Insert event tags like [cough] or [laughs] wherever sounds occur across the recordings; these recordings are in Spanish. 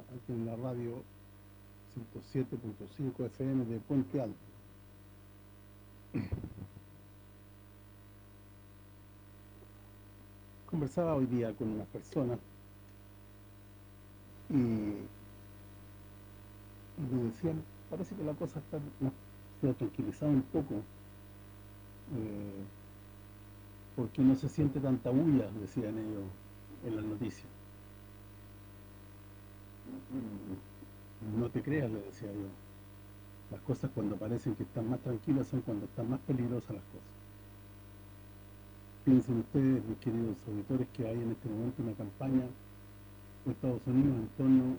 aquí en la radio 107.5 FM de Puente Alto. Conversaba hoy día con una persona y, me decían, parece que la cosa está, se un poco eh, porque no se siente tanta bulla, decían ellos en las noticias. No te creas, le decía yo. Las cosas cuando parecen que están más tranquilas son cuando están más peligrosas las cosas. Piensen ustedes, mis queridos auditores, que hay en este momento una campaña de Estados Unidos en torno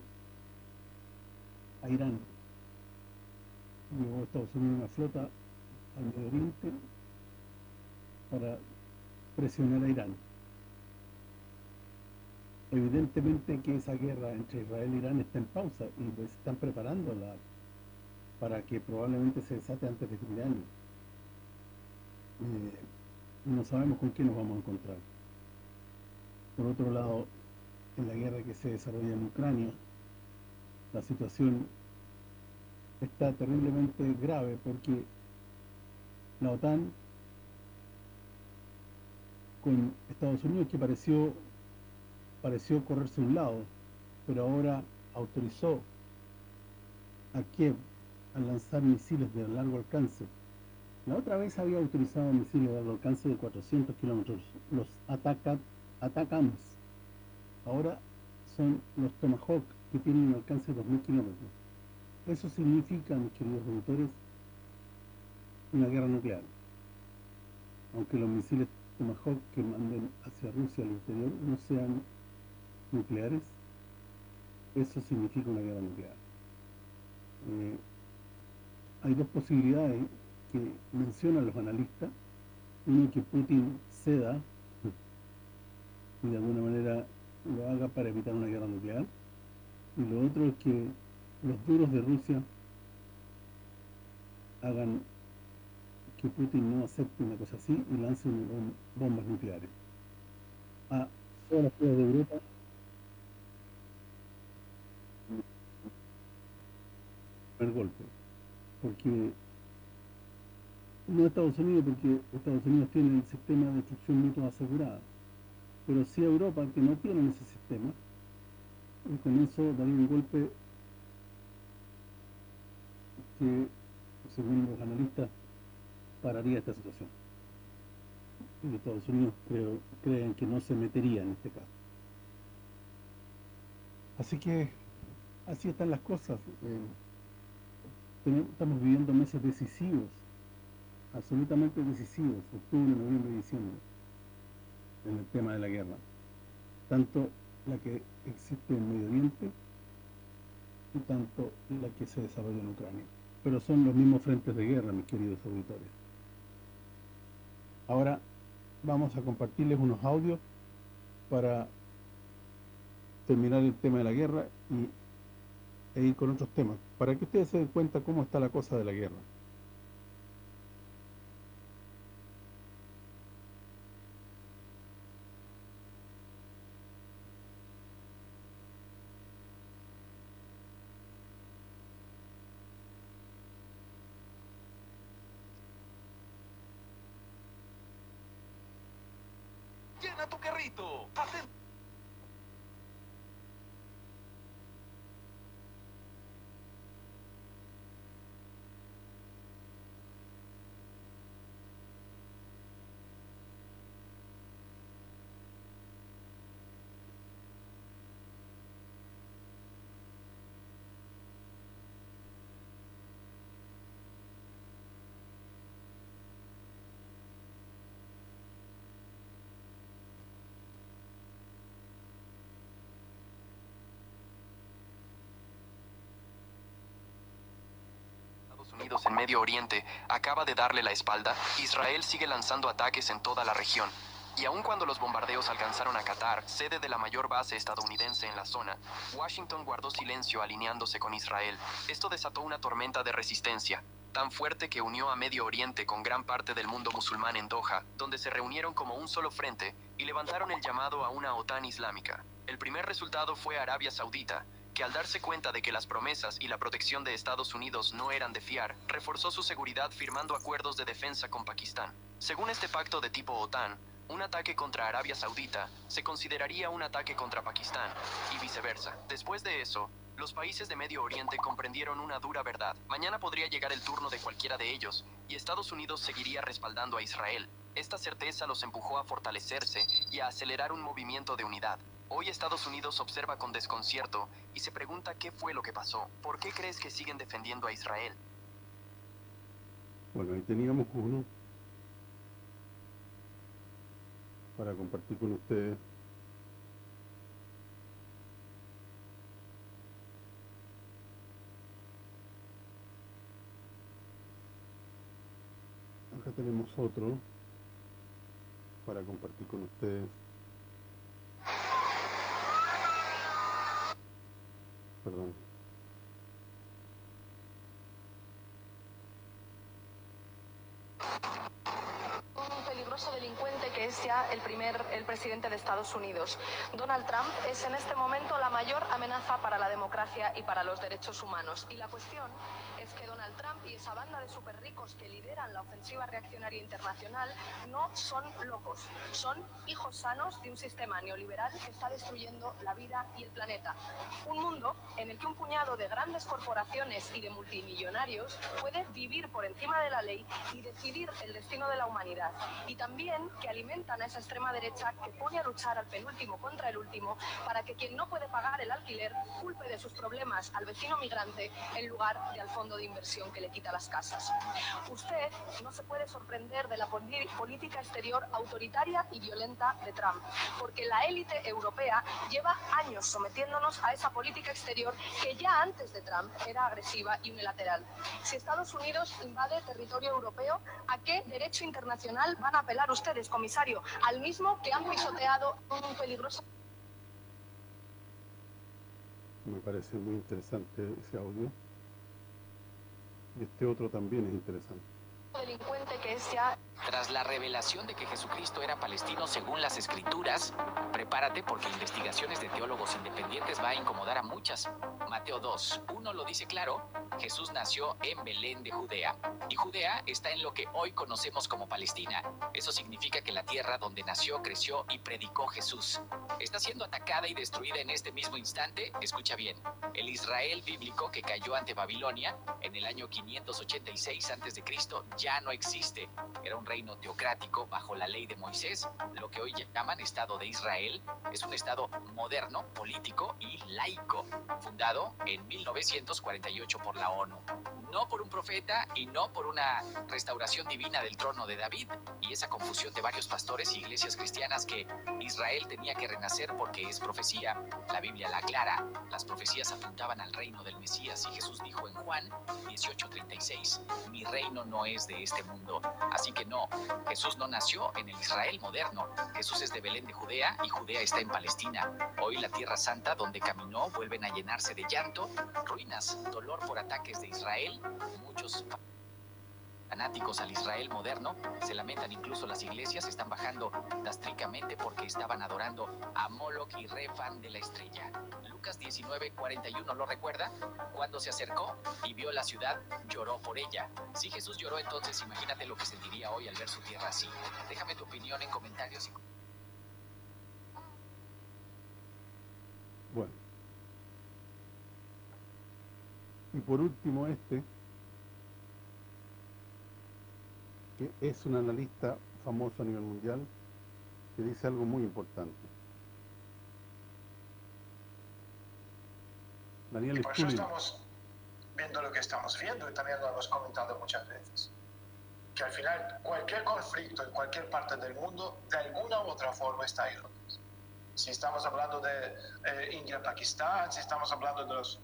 a Irán. Llegó Estados Unidos una flota al Medio Oriente para presionar a Irán evidentemente que esa guerra entre Israel e Irán está en pausa y pues están preparándola para que probablemente se desate antes de fin de año. Eh, no sabemos con qué nos vamos a encontrar. Por otro lado, en la guerra que se desarrolla en Ucrania, la situación está terriblemente grave porque la OTAN con Estados Unidos que pareció pareció correrse a un lado, pero ahora autorizó a Kiev a lanzar misiles de largo alcance. La otra vez había autorizado misiles de largo alcance de 400 kilómetros, los Atacams. Ahora son los Tomahawk, que tienen un alcance de 2.000 kilómetros. Eso significa, mis queridos auditores, una guerra nuclear. Aunque los misiles Tomahawk que manden hacia Rusia al interior no sean nucleares, eso significa una guerra nuclear. Eh, hay dos posibilidades que mencionan los analistas. Uno, que Putin ceda y de alguna manera lo haga para evitar una guerra nuclear. Y lo otro es que los duros de Rusia hagan que Putin no acepte una cosa así y lance bombas nucleares. A todas las ciudades de Europa el golpe. Porque no Estados Unidos, porque Estados Unidos tiene el sistema de destrucción mutua asegurada, pero sí Europa, que no tiene ese sistema, y con eso daría un golpe que, según los analistas, pararía esta situación. Y Estados Unidos creo, creen que no se metería en este caso. Así que así están las cosas. Eh, estamos viviendo meses decisivos, absolutamente decisivos, octubre, noviembre y diciembre, en el tema de la guerra. Tanto la que existe en Medio Oriente y tanto la que se desarrolla en Ucrania. Pero son los mismos frentes de guerra, mis queridos auditores. Ahora vamos a compartirles unos audios para terminar el tema de la guerra y e ir con otros temas, para que ustedes se den cuenta cómo está la cosa de la guerra. Llena tu carrito. En Medio Oriente acaba de darle la espalda, Israel sigue lanzando ataques en toda la región. Y aun cuando los bombardeos alcanzaron a Qatar, sede de la mayor base estadounidense en la zona, Washington guardó silencio alineándose con Israel. Esto desató una tormenta de resistencia, tan fuerte que unió a Medio Oriente con gran parte del mundo musulmán en Doha, donde se reunieron como un solo frente y levantaron el llamado a una OTAN islámica. El primer resultado fue Arabia Saudita, que al darse cuenta de que las promesas y la protección de Estados Unidos no eran de fiar, reforzó su seguridad firmando acuerdos de defensa con Pakistán. Según este pacto de tipo OTAN, un ataque contra Arabia Saudita se consideraría un ataque contra Pakistán y viceversa. Después de eso, los países de Medio Oriente comprendieron una dura verdad. Mañana podría llegar el turno de cualquiera de ellos y Estados Unidos seguiría respaldando a Israel. Esta certeza los empujó a fortalecerse y a acelerar un movimiento de unidad. Hoy Estados Unidos observa con desconcierto y se pregunta qué fue lo que pasó. ¿Por qué crees que siguen defendiendo a Israel? Bueno, ahí teníamos uno para compartir con ustedes. Acá tenemos otro para compartir con ustedes. Perdón. un peligroso delincuente que es ya el primer el presidente de Estados Unidos. Donald Trump es en este momento la mayor amenaza para la democracia y para los derechos humanos. Y la cuestión es que Donald Trump y esa banda de super ricos que lideran la ofensiva reaccionaria internacional no son locos, son hijos sanos de un sistema neoliberal que está destruyendo la vida y el planeta. Un mundo en el que un puñado de grandes corporaciones y de multimillonarios puede vivir por encima de la ley y decidir el destino de la humanidad. Y también que alimentan a esa extrema derecha que pone a luchar al penúltimo contra el último para que quien no puede pagar el alquiler culpe de sus problemas al vecino migrante en lugar de al fondo de inversión que le quita las casas. Usted no se puede sorprender de la política exterior autoritaria y violenta de Trump, porque la élite europea lleva años sometiéndonos a esa política exterior que ya antes de Trump era agresiva y unilateral. Si Estados Unidos invade territorio europeo, ¿a qué derecho internacional van a apelar ustedes, comisario? Al mismo que han pisoteado un peligroso Me parece muy interesante ese audio. Y este otro también es interesante. Delincuente que es Tras la revelación de que Jesucristo era palestino según las escrituras, prepárate porque investigaciones de teólogos independientes va a incomodar a muchas. Mateo 2, 1 lo dice claro, Jesús nació en Belén de Judea. Y Judea está en lo que hoy conocemos como Palestina. Eso significa que la tierra donde nació, creció y predicó Jesús está siendo atacada y destruida en este mismo instante. Escucha bien, el Israel bíblico que cayó ante Babilonia en el año 586 a.C. ya no existe. Era un reino teocrático bajo la ley de Moisés. Lo que hoy llaman Estado de Israel es un Estado moderno, político y laico, fundado en 1948 por la ONU. No por un profeta y no por una restauración divina del trono de David y esa confusión de varios pastores y iglesias cristianas que Israel tenía que renacer porque es profecía. La Biblia la aclara. Las profecías apuntaban al reino del Mesías y Jesús dijo en Juan 18:36, mi reino no es de este mundo. Así que no, Jesús no nació en el Israel moderno. Jesús es de Belén de Judea y Judea está en Palestina. Hoy la tierra santa donde caminó vuelven a llenarse de llanto, ruinas, dolor por ataques de Israel. Muchos fanáticos al Israel moderno se lamentan incluso las iglesias están bajando drásticamente porque estaban adorando a Moloch y Refan de la estrella. Lucas 19:41 lo recuerda cuando se acercó y vio la ciudad lloró por ella. Si Jesús lloró entonces imagínate lo que sentiría hoy al ver su tierra así. Déjame tu opinión en comentarios y Bueno. Y por último este, que es un analista famoso a nivel mundial, que dice algo muy importante. Daniel Por eso estamos viendo lo que estamos viendo y también lo hemos comentado muchas veces. Que al final cualquier conflicto en cualquier parte del mundo de alguna u otra forma está ahí. Si estamos hablando de eh, India-Pakistán, si estamos hablando de los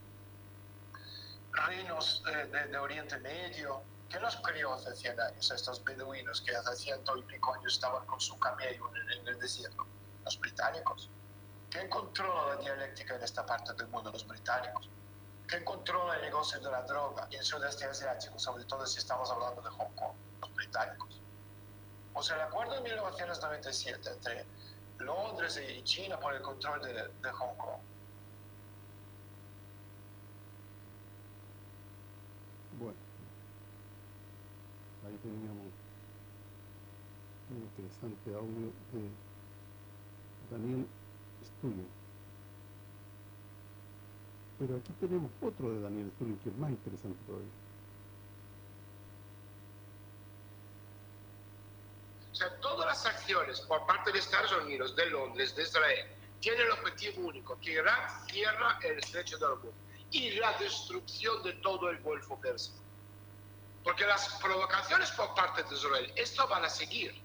reinos eh, de, de Oriente Medio, ¿qué los crió hace 100 años? Estos beduinos que hace ciento y pico años estaban con su camello en en el desierto. Los británicos. ¿Quién controla la dialéctica en esta parte del mundo? Los británicos. ¿Quién controla el negocio de la droga y el sudeste asiático, sobre todo si estamos hablando de Hong Kong? Los británicos. O sea, el acuerdo de 1997 entre Londres y China por el control de, de Hong Kong teníamos un interesante audio de Daniel Stulin. Pero aquí tenemos otro de Daniel Stulin que es más interesante todavía. O sea, todas las acciones por parte de Estados Unidos, de Londres, de Israel, tienen el objetivo único, que Irán cierra el estrecho de Hormuz y la destrucción de todo el Golfo Pérsico. Porque las provocaciones por parte de Israel, esto van a seguir.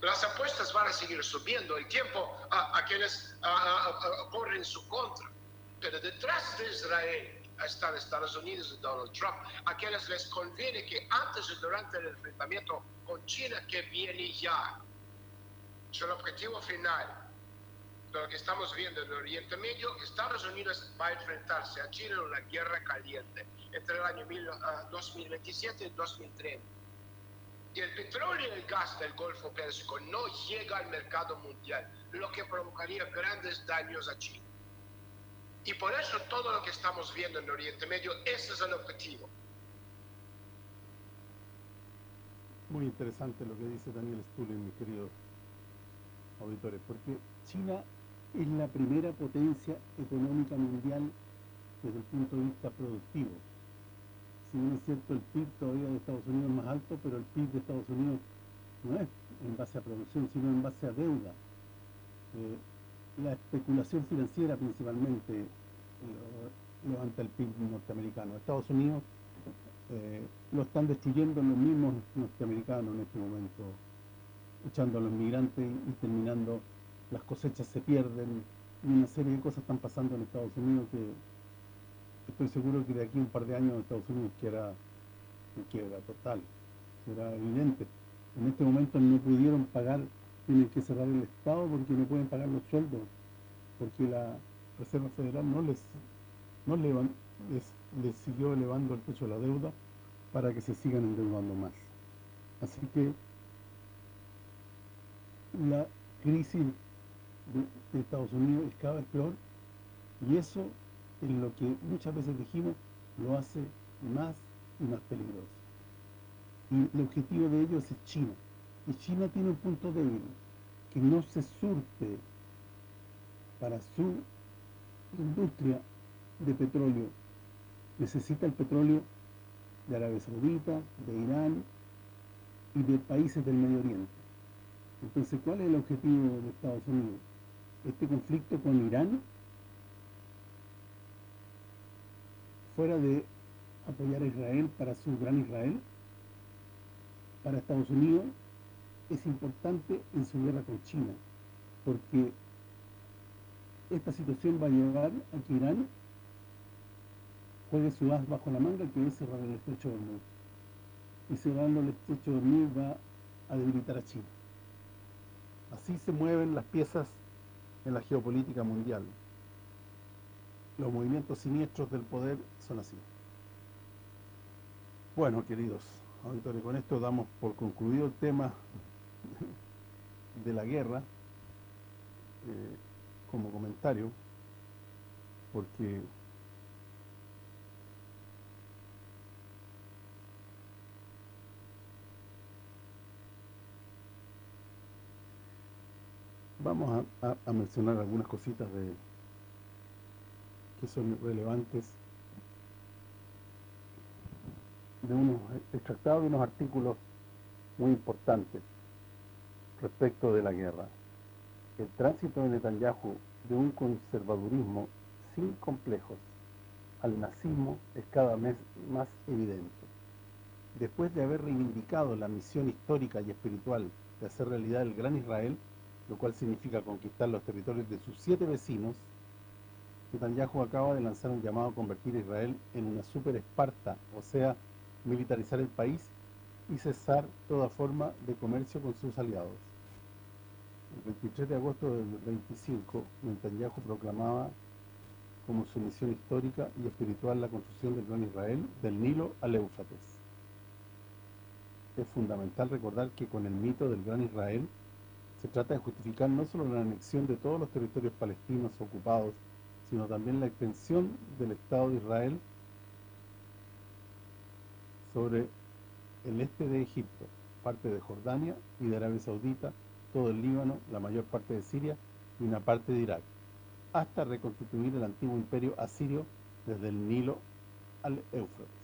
Las apuestas van a seguir subiendo, el tiempo a, a quienes a, a, corren en su contra. Pero detrás de Israel están Estados Unidos y Donald Trump, a quienes les conviene que antes y durante el enfrentamiento con China, que viene ya, es el objetivo final de lo que estamos viendo en Oriente Medio, Estados Unidos va a enfrentarse a China en una guerra caliente entre el año 2027 y 2030. Y el petróleo y el gas del Golfo Pérsico no llega al mercado mundial, lo que provocaría grandes daños a China. Y por eso todo lo que estamos viendo en Oriente Medio, ese es el objetivo. Muy interesante lo que dice Daniel Stulin, mis queridos auditores, porque China es la primera potencia económica mundial desde el punto de vista productivo. Si bien es cierto, el PIB todavía de Estados Unidos es más alto, pero el PIB de Estados Unidos no es en base a producción, sino en base a deuda. Eh, la especulación financiera principalmente eh, levanta el PIB norteamericano. Estados Unidos eh, lo están destruyendo los mismos norteamericanos en este momento, echando a los migrantes y terminando, las cosechas se pierden, y una serie de cosas están pasando en Estados Unidos que estoy seguro que de aquí a un par de años Estados Unidos quiera quiebra total, será evidente. En este momento no pudieron pagar, tienen que cerrar el Estado porque no pueden pagar los sueldos, porque la Reserva Federal no les, no les siguió elevando el techo de la deuda para que se sigan endeudando más. Así que la crisis de, de Estados Unidos es cada vez peor y eso en lo que muchas veces dijimos lo hace más y más peligroso. Y el objetivo de ellos es China. Y China tiene un punto débil, que no se surte para su industria de petróleo. Necesita el petróleo de Arabia Saudita, de Irán y de países del Medio Oriente. Entonces, ¿cuál es el objetivo de Estados Unidos? Este conflicto con Irán fuera de apoyar a Israel para su gran Israel, para Estados Unidos es importante en su guerra con China, porque esta situación va a llevar a que Irán juegue su as bajo la manga, que es cerrar el estrecho de Hormuz. Y cerrando el estrecho de Hormuz va a debilitar a China. Así se mueven las piezas en la geopolítica mundial los movimientos siniestros del poder son así. Bueno, queridos auditores, con esto damos por concluido el tema de la guerra eh, como comentario, porque vamos a, mencionar algunas cositas de son relevantes de unos extractados unos artículos muy importantes respecto de la guerra. El tránsito de Netanyahu de un conservadurismo sin complejos al nazismo es cada vez más evidente. Después de haber reivindicado la misión histórica y espiritual de hacer realidad el Gran Israel, lo cual significa conquistar los territorios de sus siete vecinos, Netanyahu acaba de lanzar un llamado a convertir a Israel en una super Esparta, o sea, militarizar el país y cesar toda forma de comercio con sus aliados. El 23 de agosto del 25, Netanyahu proclamaba como su misión histórica y espiritual la construcción del Gran Israel del Nilo al Éufrates. Es fundamental recordar que con el mito del Gran Israel se trata de justificar no solo la anexión de todos los territorios palestinos ocupados sino también la extensión del Estado de Israel sobre el este de Egipto, parte de Jordania y de Arabia Saudita, todo el Líbano, la mayor parte de Siria y una parte de Irak, hasta reconstituir el antiguo imperio asirio desde el Nilo al Éufrates.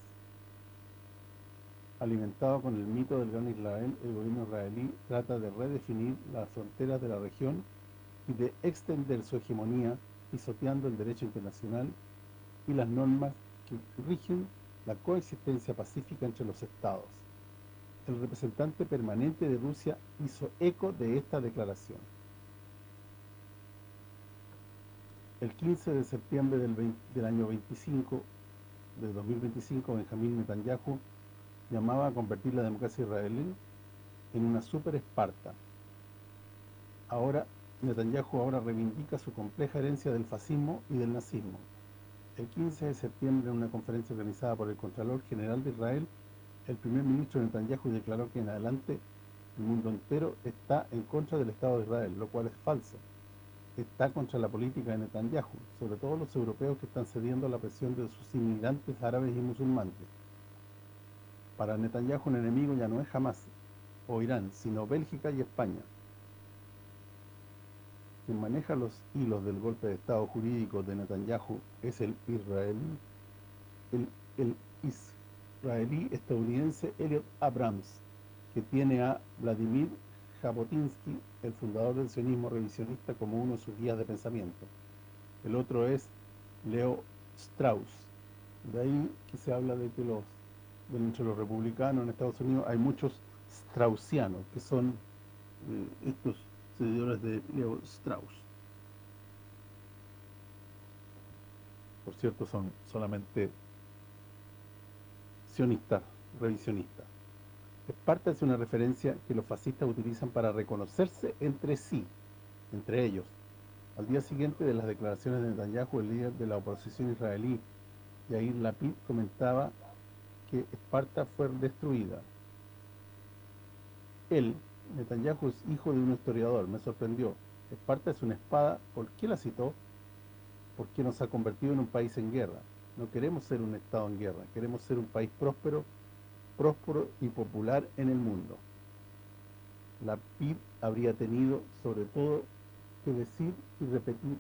Alimentado con el mito del gran Israel, el gobierno israelí trata de redefinir las fronteras de la región y de extender su hegemonía pisoteando el derecho internacional y las normas que rigen la coexistencia pacífica entre los estados. El representante permanente de Rusia hizo eco de esta declaración. El 15 de septiembre del, año 25 de 2025, Benjamín Netanyahu llamaba a convertir la democracia israelí en una super Esparta. Ahora, Netanyahu ahora reivindica su compleja herencia del fascismo y del nazismo. El 15 de septiembre, en una conferencia organizada por el Contralor General de Israel, el primer ministro Netanyahu declaró que en adelante el mundo entero está en contra del Estado de Israel, lo cual es falso. Está contra la política de Netanyahu, sobre todo los europeos que están cediendo a la presión de sus inmigrantes árabes y musulmanes. Para Netanyahu un enemigo ya no es Hamas o Irán, sino Bélgica y España. Quien maneja los hilos del golpe de Estado jurídico de Netanyahu es el israelí, el, el israelí estadounidense Elliot Abrams, que tiene a Vladimir Jabotinsky, el fundador del sionismo revisionista, como uno de sus guías de pensamiento. El otro es Leo Strauss. De ahí que se habla de que los entre los republicanos en Estados Unidos hay muchos straussianos, que son eh, estos seguidores de Leo Strauss. Por cierto, son solamente sionistas, revisionistas. Esparta es una referencia que los fascistas utilizan para reconocerse entre sí, entre ellos. Al día siguiente de las declaraciones de Netanyahu, el líder de la oposición israelí, Yair Lapid, comentaba que Esparta fue destruida. Él, Netanyahu, es hijo de un historiador, me sorprendió. Esparta es una espada, ¿por qué la citó? Porque nos ha convertido en un país en guerra. No queremos ser un estado en guerra, queremos ser un país próspero, próspero y popular en el mundo. La PIB habría tenido, sobre todo, que decir y repetir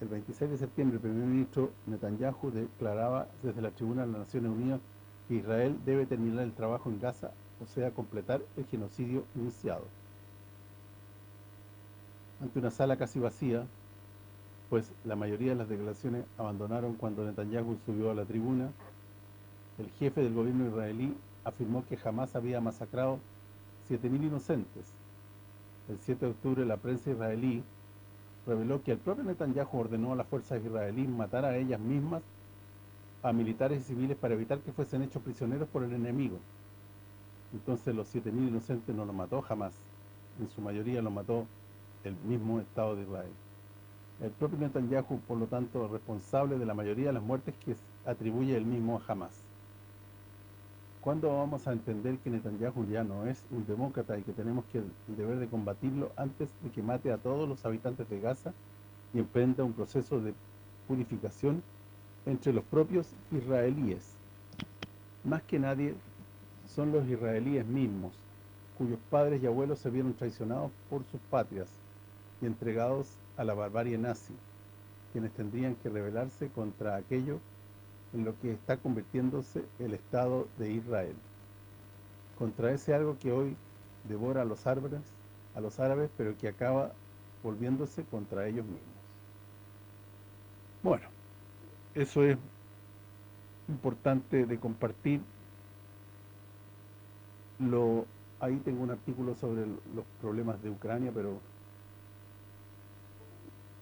el 26 de septiembre, el primer ministro Netanyahu declaraba desde la tribuna de las Naciones Unidas que Israel debe terminar el trabajo en Gaza, o sea, completar el genocidio iniciado. Ante una sala casi vacía, pues la mayoría de las declaraciones abandonaron cuando Netanyahu subió a la tribuna, el jefe del gobierno israelí afirmó que jamás había masacrado 7.000 inocentes. El 7 de octubre la prensa israelí reveló que el propio Netanyahu ordenó a las fuerzas israelíes matar a ellas mismas a militares y civiles para evitar que fuesen hechos prisioneros por el enemigo. Entonces los 7.000 inocentes no los mató jamás. En su mayoría lo mató el mismo Estado de Israel. El propio Netanyahu, por lo tanto, es responsable de la mayoría de las muertes que atribuye él mismo a Hamas. ¿Cuándo vamos a entender que Netanyahu ya no es un demócrata y que tenemos que el deber de combatirlo antes de que mate a todos los habitantes de Gaza y emprenda un proceso de purificación entre los propios israelíes? Más que nadie son los israelíes mismos, cuyos padres y abuelos se vieron traicionados por sus patrias y entregados a la barbarie nazi, quienes tendrían que rebelarse contra aquello en lo que está convirtiéndose el Estado de Israel. Contra ese algo que hoy devora a los árabes, a los árabes, pero que acaba volviéndose contra ellos mismos. Bueno, eso es importante de compartir. Lo ahí tengo un artículo sobre los problemas de Ucrania, pero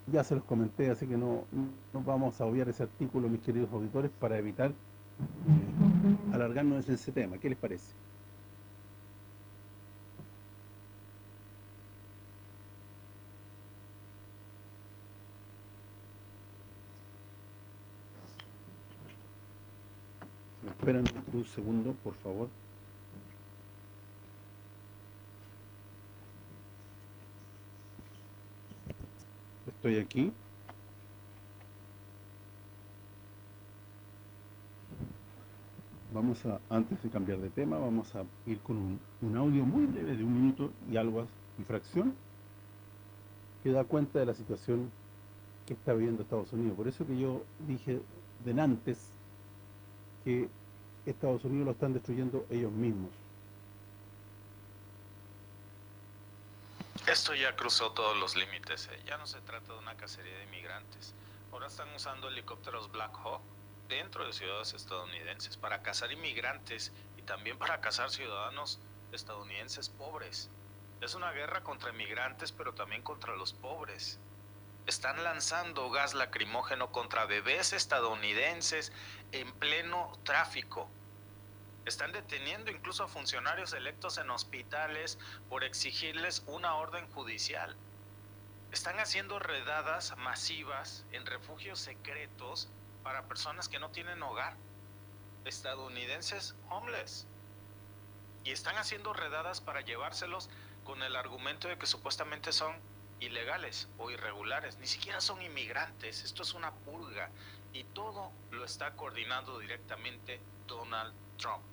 ya se los comenté, así que no, no vamos a obviar ese artículo, mis queridos auditores, para evitar eh, alargarnos en ese tema. ¿Qué les parece? ¿Me esperan un segundo, por favor? Estoy aquí vamos a, antes de cambiar de tema, vamos a ir con un, audio muy breve de un minuto y algo y fracción que da cuenta de la situación que está viviendo Estados Unidos. Por eso que yo dije antes que Estados Unidos lo están destruyendo ellos mismos. Esto ya cruzó todos los límites, ¿eh? ya no se trata de una cacería de inmigrantes. Ahora están usando helicópteros Black Hawk dentro de ciudades estadounidenses para cazar inmigrantes y también para cazar ciudadanos estadounidenses pobres. Es una guerra contra inmigrantes, pero también contra los pobres. Están lanzando gas lacrimógeno contra bebés estadounidenses en pleno tráfico. Están deteniendo incluso a funcionarios electos en hospitales por exigirles una orden judicial. Están haciendo redadas masivas en refugios secretos para personas que no tienen hogar. Estadounidenses homeless. Y están haciendo redadas para llevárselos con el argumento de que supuestamente son ilegales o irregulares, ni siquiera son inmigrantes, esto es una purga y todo lo está coordinando directamente Donald Trump.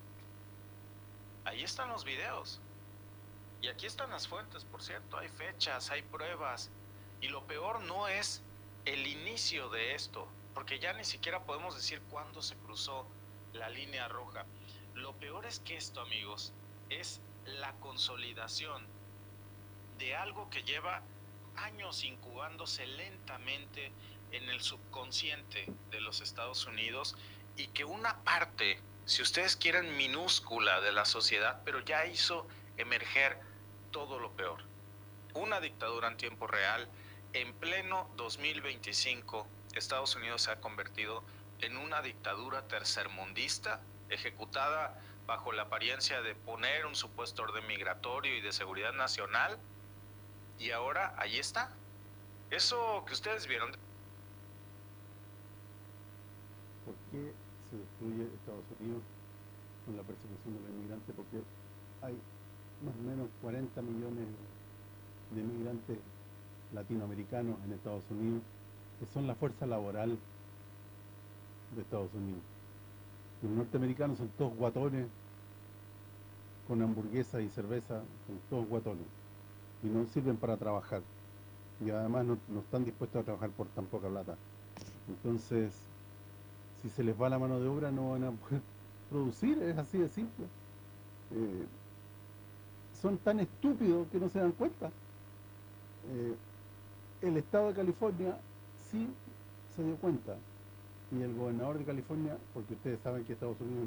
Ahí están los videos. Y aquí están las fuentes, por cierto, hay fechas, hay pruebas. Y lo peor no es el inicio de esto, porque ya ni siquiera podemos decir cuándo se cruzó la línea roja. Lo peor es que esto, amigos, es la consolidación de algo que lleva años incubándose lentamente en el subconsciente de los Estados Unidos y que una parte, si ustedes quieren, minúscula de la sociedad, pero ya hizo emerger todo lo peor. Una dictadura en tiempo real, en pleno 2025, Estados Unidos se ha convertido en una dictadura tercermundista ejecutada bajo la apariencia de poner un supuesto orden migratorio y de seguridad nacional y ahora ahí está. Eso que ustedes vieron. ¿Por qué se destruye Estados Unidos con la persecución de los inmigrantes? Porque hay más o menos 40 millones de inmigrantes latinoamericanos en Estados Unidos que son la fuerza laboral de Estados Unidos. Los norteamericanos son todos guatones con hamburguesa y cerveza, son todos guatones y no sirven para trabajar y además no, están dispuestos a trabajar por tan poca plata entonces si se les va la mano de obra no van a poder [laughs] producir, es así de simple. Eh, son tan estúpidos que no se dan cuenta. Eh, el estado de California sí se dio cuenta. Y el gobernador de California, porque ustedes saben que Estados Unidos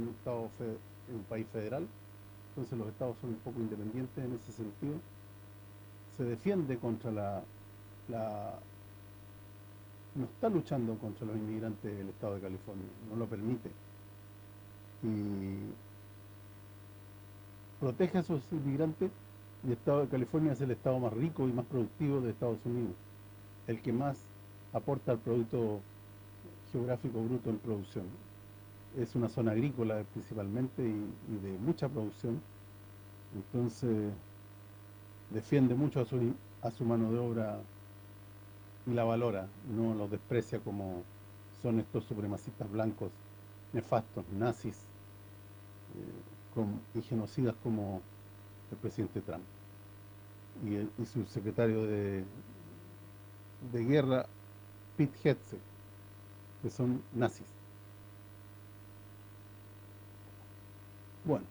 es un, país federal entonces los estados son un poco independientes en ese sentido se defiende contra la, no está luchando contra los inmigrantes del estado de California, no lo permite. Y protege a esos inmigrantes y el estado de California es el estado más rico y más productivo de Estados Unidos, el que más aporta al producto geográfico bruto en producción. Es una zona agrícola principalmente y, y de mucha producción, entonces defiende mucho a su, a su mano de obra y la valora, no los desprecia como son estos supremacistas blancos nefastos, nazis eh, y genocidas como el presidente Trump y, su secretario de, de guerra Pete Hetze que son nazis bueno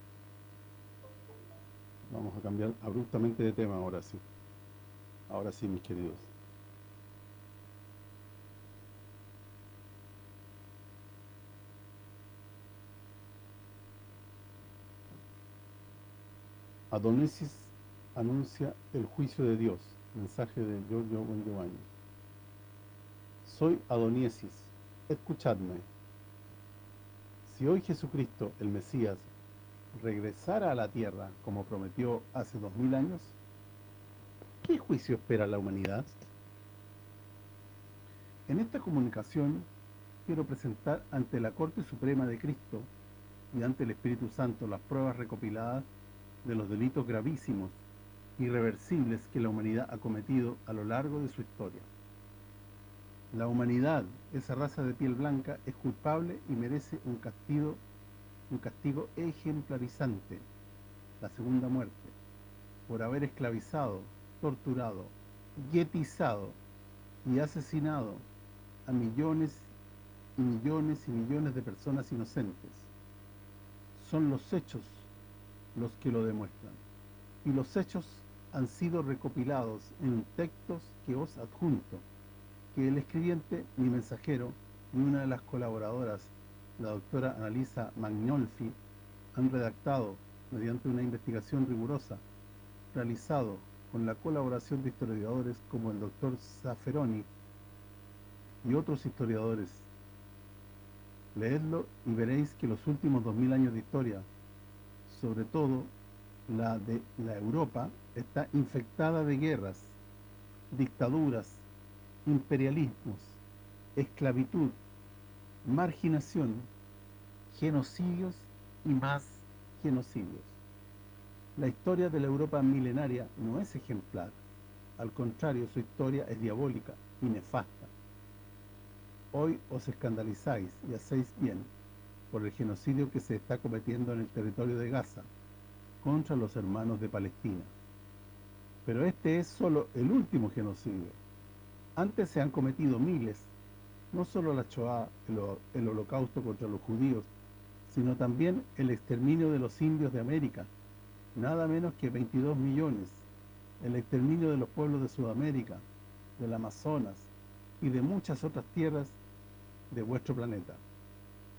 Vamos a cambiar abruptamente de tema ahora sí. Ahora sí, mis queridos. Adonesis anuncia el juicio de Dios. Mensaje de Giorgio Giovanni. Soy Adoniesis, escuchadme. Si hoy Jesucristo, el Mesías, regresara a la Tierra como prometió hace dos mil años, ¿qué juicio espera la humanidad? En esta comunicación quiero presentar ante la Corte Suprema de Cristo y ante el Espíritu Santo las pruebas recopiladas de los delitos gravísimos, irreversibles que la humanidad ha cometido a lo largo de su historia. La humanidad, esa raza de piel blanca, es culpable y merece un castigo un castigo ejemplarizante, la segunda muerte, por haber esclavizado, torturado, guetizado y asesinado a millones y millones y millones de personas inocentes. Son los hechos los que lo demuestran. Y los hechos han sido recopilados en textos que os adjunto, que el escribiente, mi mensajero y una de las colaboradoras, la doctora Analisa Magnolfi, han redactado mediante una investigación rigurosa, realizado con la colaboración de historiadores como el doctor Zafferoni y otros historiadores. Leedlo y veréis que los últimos 2000 años de historia, sobre todo la de la Europa, está infectada de guerras, dictaduras, imperialismos, esclavitud, marginación, genocidios y más genocidios. La historia de la Europa milenaria no es ejemplar, al contrario, su historia es diabólica y nefasta. Hoy os escandalizáis y hacéis bien por el genocidio que se está cometiendo en el territorio de Gaza contra los hermanos de Palestina. Pero este es solo el último genocidio. Antes se han cometido miles, no solo la Shoah, el, holocausto contra los judíos, sino también el exterminio de los indios de América, nada menos que 22 millones, el exterminio de los pueblos de Sudamérica, del Amazonas y de muchas otras tierras de vuestro planeta.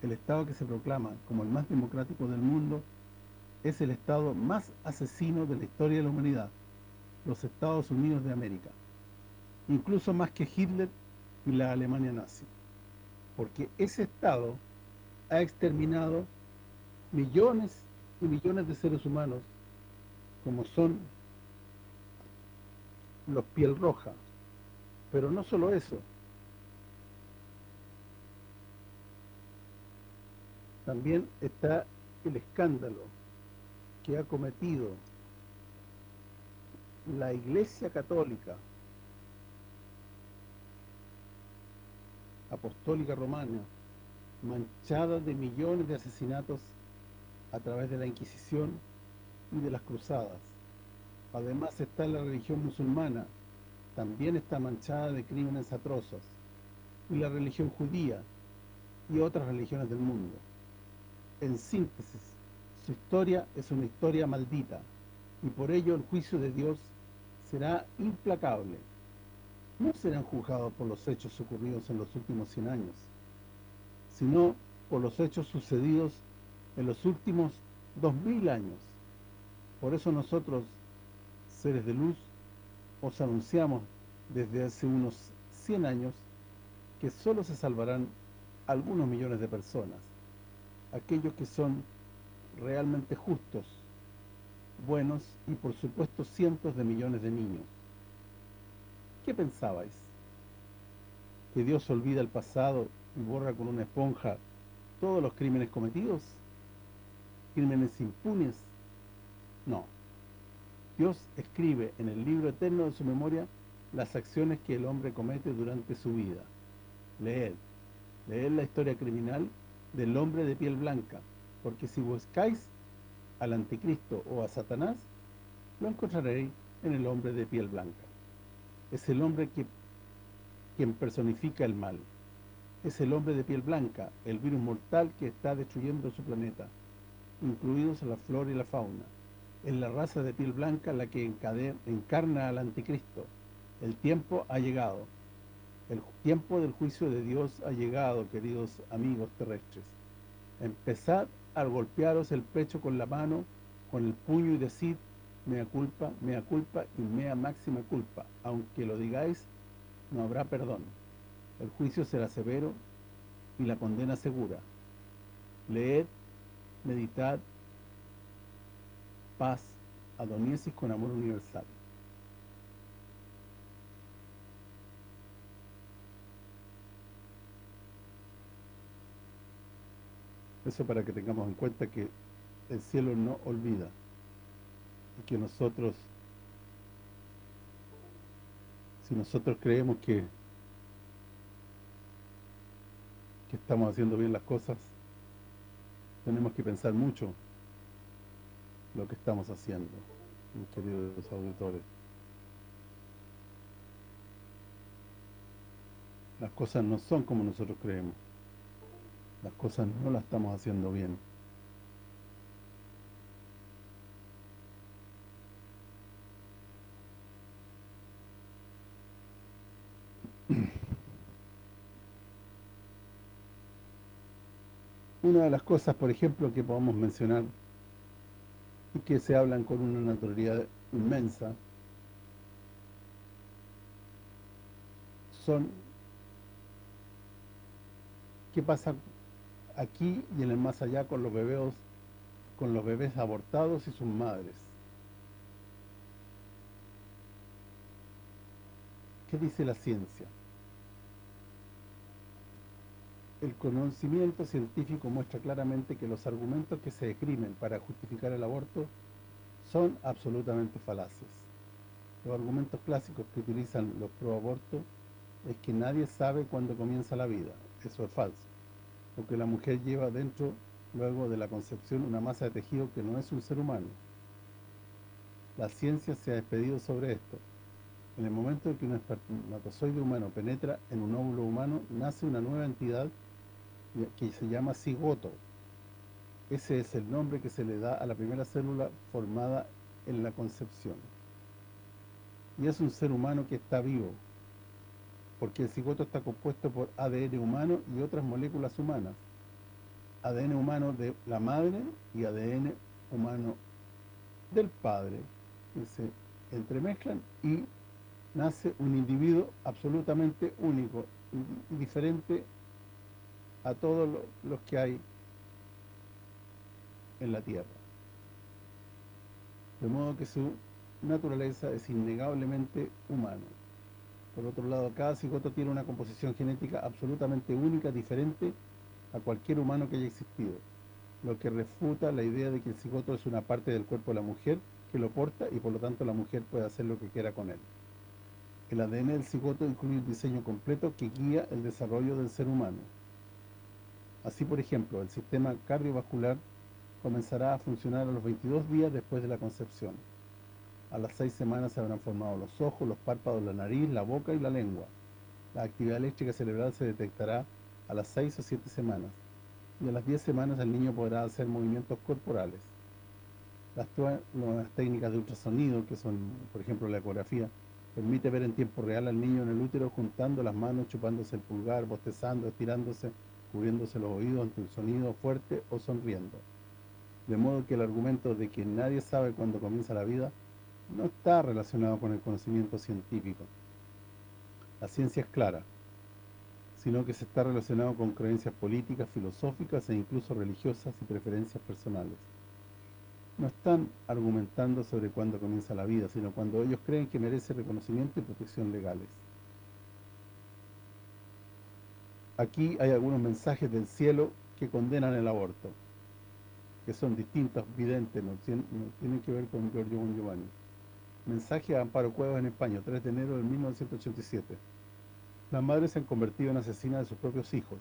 El Estado que se proclama como el más democrático del mundo es el Estado más asesino de la historia de la humanidad, los Estados Unidos de América, incluso más que Hitler y la Alemania nazi, porque ese Estado ha exterminado millones y millones de seres humanos, como son los piel roja, pero no solo eso, también está el escándalo que ha cometido la Iglesia Católica Apostólica Romana manchada de millones de asesinatos a través de la Inquisición y de las cruzadas. Además está la religión musulmana, también está manchada de crímenes atrozos, y la religión judía y otras religiones del mundo. En síntesis, su historia es una historia maldita, y por ello el juicio de Dios será implacable. No serán juzgados por los hechos ocurridos en los últimos 100 años, sino por los hechos sucedidos en los últimos 2000 años. Por eso nosotros, seres de luz, os anunciamos desde hace unos 100 años que solo se salvarán algunos millones de personas, aquellos que son realmente justos, buenos y por supuesto cientos de millones de niños. ¿Qué pensabais? ¿Que Dios olvida el pasado y borra con una esponja todos los crímenes cometidos? ¿Crímenes impunes? No. Dios escribe en el libro eterno de su memoria las acciones que el hombre comete durante su vida. Leed. Leed la historia criminal del hombre de piel blanca, porque si buscáis al anticristo o a Satanás, lo encontraréis en el hombre de piel blanca. Es el hombre que quien personifica el mal. Es el hombre de piel blanca, el virus mortal que está destruyendo su planeta, incluidos la flora y la fauna. Es la raza de piel blanca la que encarna al anticristo. El tiempo ha llegado. El tiempo del juicio de Dios ha llegado, queridos amigos terrestres. Empezad al golpearos el pecho con la mano, con el puño y decir, mea culpa, mea culpa y mea máxima culpa. Aunque lo digáis, no habrá perdón. El juicio será severo y la condena segura. Leed, meditad, paz, adoniesis con amor universal. Eso para que tengamos en cuenta que el cielo no olvida y que nosotros, si nosotros creemos que, que estamos haciendo bien las cosas, tenemos que pensar mucho lo que estamos haciendo, mis queridos auditores. Las cosas no son como nosotros creemos. Las cosas no las estamos haciendo bien. Una de las cosas, por ejemplo, que podemos mencionar y que se hablan con una naturalidad inmensa son qué pasa aquí y en el más allá con los bebés con los bebés abortados y sus madres. ¿Qué dice la ciencia? El conocimiento científico muestra claramente que los argumentos que se escriben para justificar el aborto son absolutamente falaces. Los argumentos clásicos que utilizan los pro-aborto es que nadie sabe cuándo comienza la vida. Eso es falso. Porque la mujer lleva dentro, luego de la concepción, una masa de tejido que no es un ser humano. La ciencia se ha despedido sobre esto. En el momento en que un espermatozoide humano penetra en un óvulo humano, nace una nueva entidad que se llama cigoto. Ese es el nombre que se le da a la primera célula formada en la concepción. Y es un ser humano que está vivo, porque el cigoto está compuesto por ADN humano y otras moléculas humanas. ADN humano de la madre y ADN humano del padre, que se entremezclan y nace un individuo absolutamente único diferente a todos los que hay en la tierra. De modo que su naturaleza es innegablemente humana. Por otro lado, cada cigoto tiene una composición genética absolutamente única, diferente a cualquier humano que haya existido, lo que refuta la idea de que el cigoto es una parte del cuerpo de la mujer que lo porta y por lo tanto la mujer puede hacer lo que quiera con él. El ADN del cigoto incluye un diseño completo que guía el desarrollo del ser humano. Así, por ejemplo, el sistema cardiovascular comenzará a funcionar a los 22 días después de la concepción. A las 6 semanas se habrán formado los ojos, los párpados, la nariz, la boca y la lengua. La actividad eléctrica cerebral se detectará a las 6 o 7 semanas. Y a las 10 semanas el niño podrá hacer movimientos corporales. Las nuevas técnicas de ultrasonido, que son, por ejemplo, la ecografía, permite ver en tiempo real al niño en el útero juntando las manos, chupándose el pulgar, bostezando, estirándose, cubriéndose los oídos ante un sonido fuerte o sonriendo. De modo que el argumento de que nadie sabe cuándo comienza la vida no está relacionado con el conocimiento científico. La ciencia es clara, sino que se está relacionado con creencias políticas, filosóficas e incluso religiosas y preferencias personales. No están argumentando sobre cuándo comienza la vida, sino cuando ellos creen que merece reconocimiento y protección legales. aquí hay algunos mensajes del cielo que condenan el aborto, que son distintos, videntes, no tienen, que ver con Giorgio Bon Giovanni. Mensaje a Amparo Cuevas en España, 3 de enero de 1987. Las madres se han convertido en asesinas de sus propios hijos.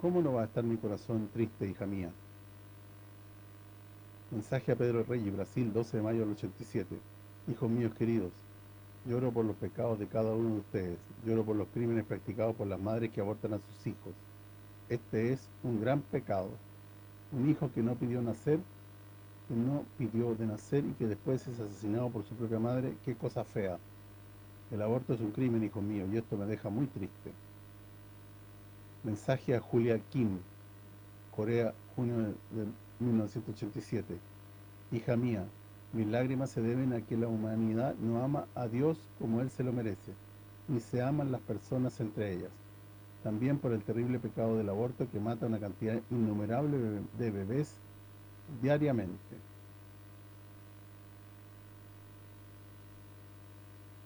¿Cómo no va a estar mi corazón triste, hija mía? Mensaje a Pedro Reyes, Brasil, 12 de mayo del 87. Hijos míos queridos, Lloro por los pecados de cada uno de ustedes. Lloro por los crímenes practicados por las madres que abortan a sus hijos. Este es un gran pecado. Un hijo que no pidió nacer, que no pidió de nacer y que después es asesinado por su propia madre, qué cosa fea. El aborto es un crimen, hijo mío, y esto me deja muy triste. Mensaje a Julia Kim, Corea, junio de 1987. Hija mía, mis lágrimas se deben a que la humanidad no ama a Dios como Él se lo merece, ni se aman las personas entre ellas. También por el terrible pecado del aborto que mata una cantidad innumerable de bebés diariamente.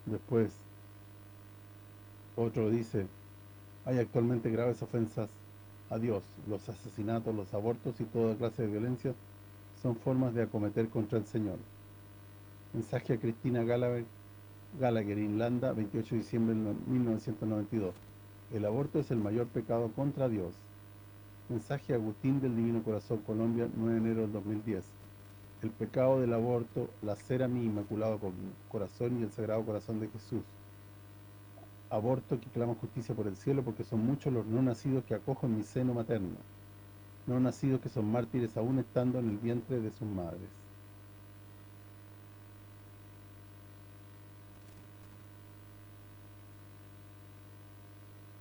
Después, otro dice, hay actualmente graves ofensas a Dios, los asesinatos, los abortos y toda clase de violencia son formas de acometer contra el Señor. Mensaje a Cristina Gallagher, Gallagher, Irlanda, 28 de diciembre de 1992. El aborto es el mayor pecado contra Dios. Mensaje Agustín del Divino Corazón, Colombia, 9 de enero del 2010. El pecado del aborto, la cera mi inmaculado corazón y el sagrado corazón de Jesús. Aborto que clama justicia por el cielo porque son muchos los no nacidos que acojo en mi seno materno. No nacidos que son mártires aún estando en el vientre de sus madres.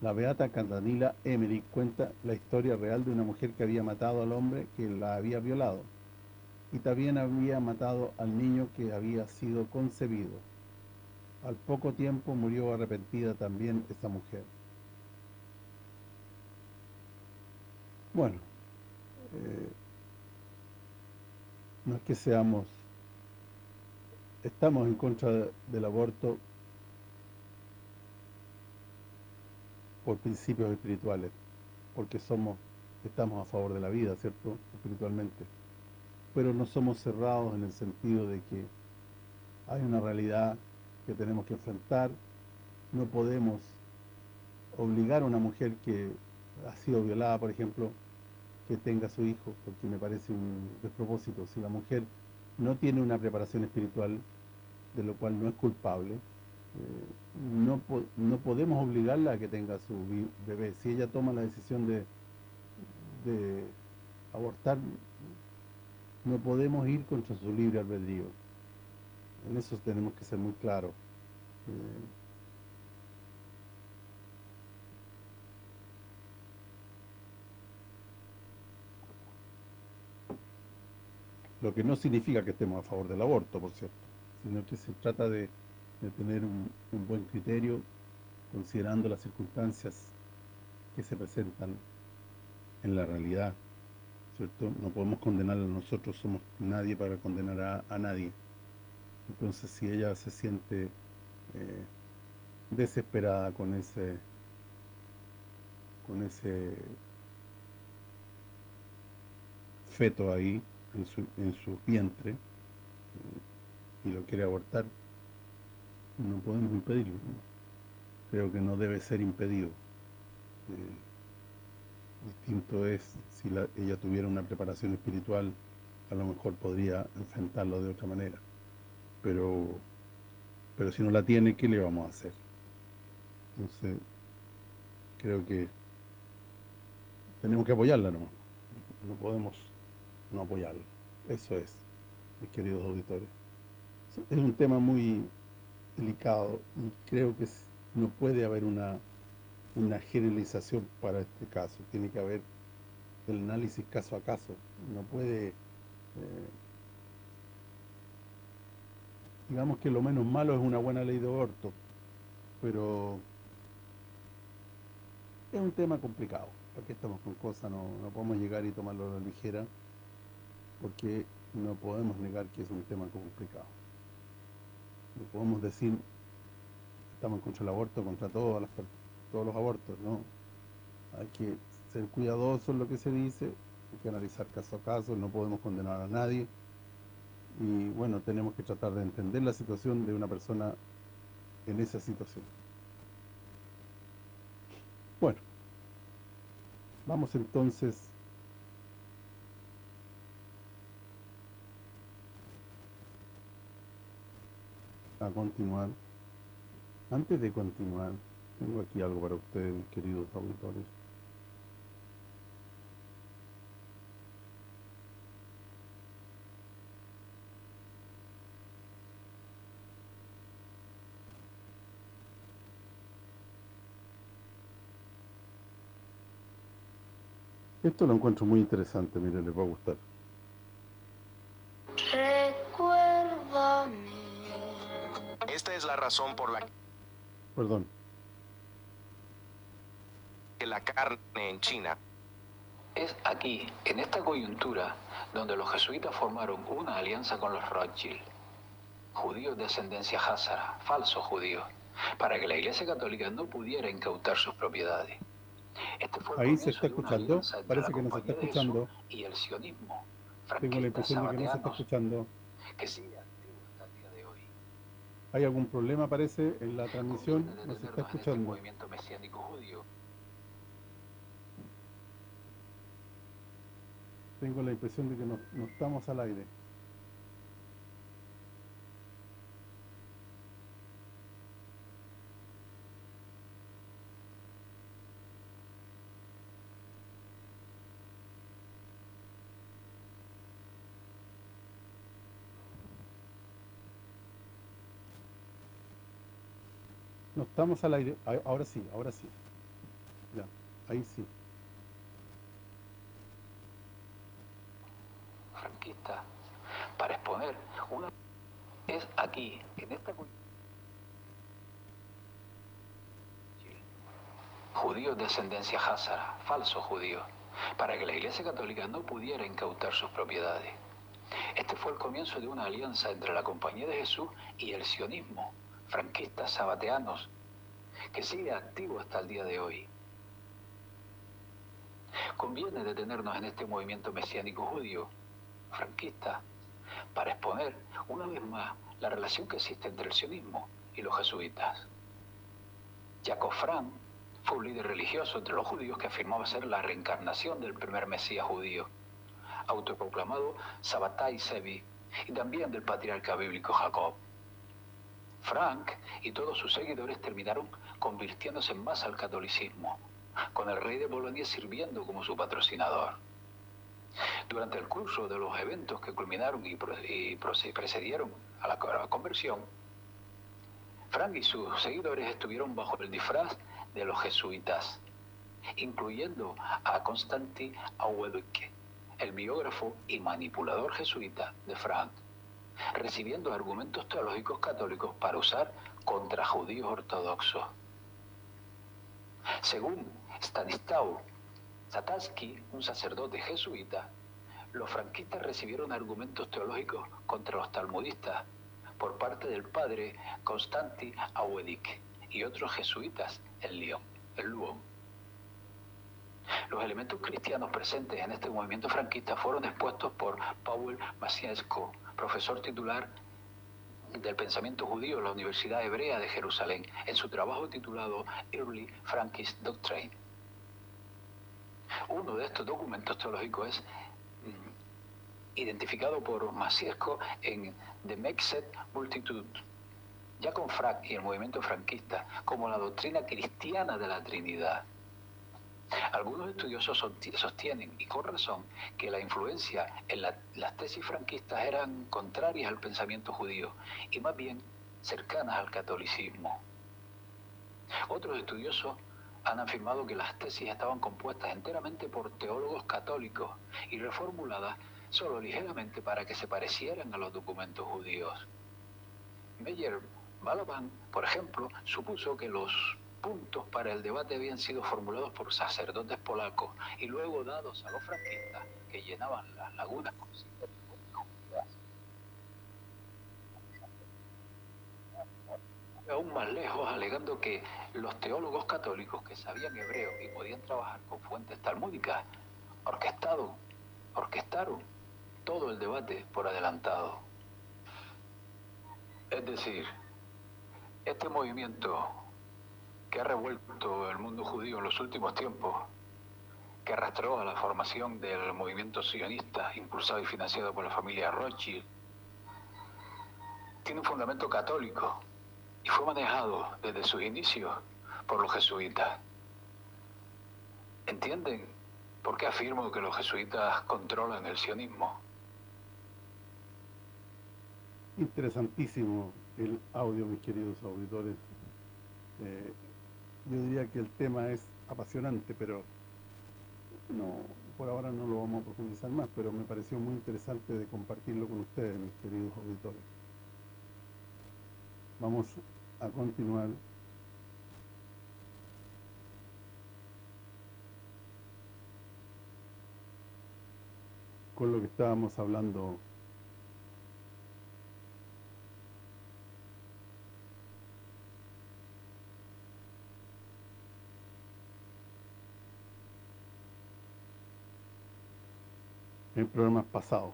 La beata Candanila Emery cuenta la historia real de una mujer que había matado al hombre que la había violado y también había matado al niño que había sido concebido. Al poco tiempo murió arrepentida también esa mujer. Bueno, eh, no es que seamos, estamos en contra del aborto por principios espirituales, porque somos estamos a favor de la vida, ¿cierto? Espiritualmente. Pero no somos cerrados en el sentido de que hay una realidad que tenemos que enfrentar, no podemos obligar a una mujer que ha sido violada, por ejemplo, que tenga su hijo, porque me parece un despropósito. Si la mujer no tiene una preparación espiritual, de lo cual no es culpable, no, no podemos obligarla a que tenga su bebé. Si ella toma la decisión de, de abortar, no podemos ir contra su libre albedrío. En eso tenemos que ser muy claros. Eh, lo que no significa que estemos a favor del aborto, por cierto, sino que se trata de de tener un, buen criterio considerando las circunstancias que se presentan en la realidad, ¿cierto? No podemos condenar a nosotros, somos nadie para condenar a, nadie. Entonces, si ella se siente eh, desesperada con ese con ese feto ahí en su, en su vientre eh, y lo quiere abortar, no podemos impedirlo. Creo que no debe ser impedido. Eh, distinto es si ella tuviera una preparación espiritual, a lo mejor podría enfrentarlo de otra manera. Pero pero si no la tiene, ¿qué le vamos a hacer? Entonces, creo que tenemos que apoyarla no No podemos no apoyarla. Eso es, mis queridos auditores. Es un tema muy delicado creo que no puede haber una, una generalización para este caso, tiene que haber el análisis caso a caso, no puede... Eh, digamos que lo menos malo es una buena ley de aborto, pero es un tema complicado, porque estamos con cosas, no, no podemos llegar y tomarlo a la ligera, porque no podemos negar que es un tema complicado no podemos decir estamos contra el aborto, contra todos los abortos, no. Hay que ser cuidadosos en lo que se dice, hay que analizar caso a caso, no podemos condenar a nadie. Y bueno, tenemos que tratar de entender la situación de una persona en esa situación. Bueno, vamos entonces a continuar. Antes de continuar, tengo aquí algo para ustedes, queridos auditores. Esto lo encuentro muy interesante, mire, les va a gustar. Perdón. que la carne en China Es aquí, en esta coyuntura, donde los jesuitas formaron una alianza con los Rothschild, judíos de ascendencia házara, falsos judíos, para que la Iglesia Católica no pudiera incautar sus propiedades. Este Ahí se está escuchando, parece que no se está escuchando. Y el sionismo. Tengo la impresión de que no se está escuchando. Que sí, hay algún problema, parece, en la transmisión. Nos está escuchando. Tengo la impresión de que no estamos al aire. Estamos al aire. Ahora sí, ahora sí. Ya, ahí sí. franquista para exponer una es aquí en esta judíos de ascendencia házara, falsos judíos, para que la Iglesia Católica no pudiera incautar sus propiedades. Este fue el comienzo de una alianza entre la Compañía de Jesús y el sionismo, franquistas sabateanos, que sigue activo hasta el día de hoy. Conviene detenernos en este movimiento mesiánico judío, franquista, para exponer una vez más la relación que existe entre el sionismo y los jesuitas. Jacob Frank fue un líder religioso entre los judíos que afirmaba ser la reencarnación del primer Mesías judío, autoproclamado Sabbatai Sevi, y también del patriarca bíblico Jacob. Frank y todos sus seguidores terminaron convirtiéndose masa al catolicismo, con el rey de Bolonia sirviendo como su patrocinador. Durante el curso de los eventos que culminaron y, precedieron a la, co- a la conversión, Frank y sus seguidores estuvieron bajo el disfraz de los jesuitas, incluyendo a Constantin Aueduque, el biógrafo y manipulador jesuita de Frank, recibiendo argumentos teológicos católicos para usar contra judíos ortodoxos. Según Stanislao Satansky, un sacerdote jesuita, los franquistas recibieron argumentos teológicos contra los talmudistas por parte del padre Constantin Auedik y otros jesuitas en Lyon, en Luon. Los elementos cristianos presentes en este movimiento franquista fueron expuestos por Paul Maciesco, profesor titular del pensamiento judío en la Universidad Hebrea de Jerusalén, en su trabajo titulado Early Frankist Doctrine. Uno de estos documentos teológicos es mm, identificado por Maciesco en The Mexed Multitude, ya con Frank y el movimiento franquista, como la doctrina cristiana de la Trinidad. Algunos estudiosos sosti- sostienen, y con razón, que la influencia en la- las tesis franquistas eran contrarias al pensamiento judío y más bien cercanas al catolicismo. Otros estudiosos han afirmado que las tesis estaban compuestas enteramente por teólogos católicos y reformuladas solo ligeramente para que se parecieran a los documentos judíos. Meyer Balaban, por ejemplo, supuso que los puntos para el debate habían sido formulados por sacerdotes polacos y luego dados a los franquistas que llenaban las lagunas con aún más lejos, alegando que los teólogos católicos que sabían hebreo y podían trabajar con fuentes talmúdicas orquestaron, orquestaron todo el debate por adelantado. Es decir, este movimiento que ha revuelto el mundo judío en los últimos tiempos, que arrastró a la formación del movimiento sionista impulsado y financiado por la familia Rothschild, tiene un fundamento católico y fue manejado desde sus inicios por los jesuitas. ¿Entienden por qué afirmo que los jesuitas controlan el sionismo? Interesantísimo el audio, mis queridos auditores. Eh, yo diría que el tema es apasionante, pero no, por ahora no lo vamos a profundizar más, pero me pareció muy interesante de compartirlo con ustedes, mis queridos auditores. Vamos a continuar con lo que estábamos hablando en programas pasados.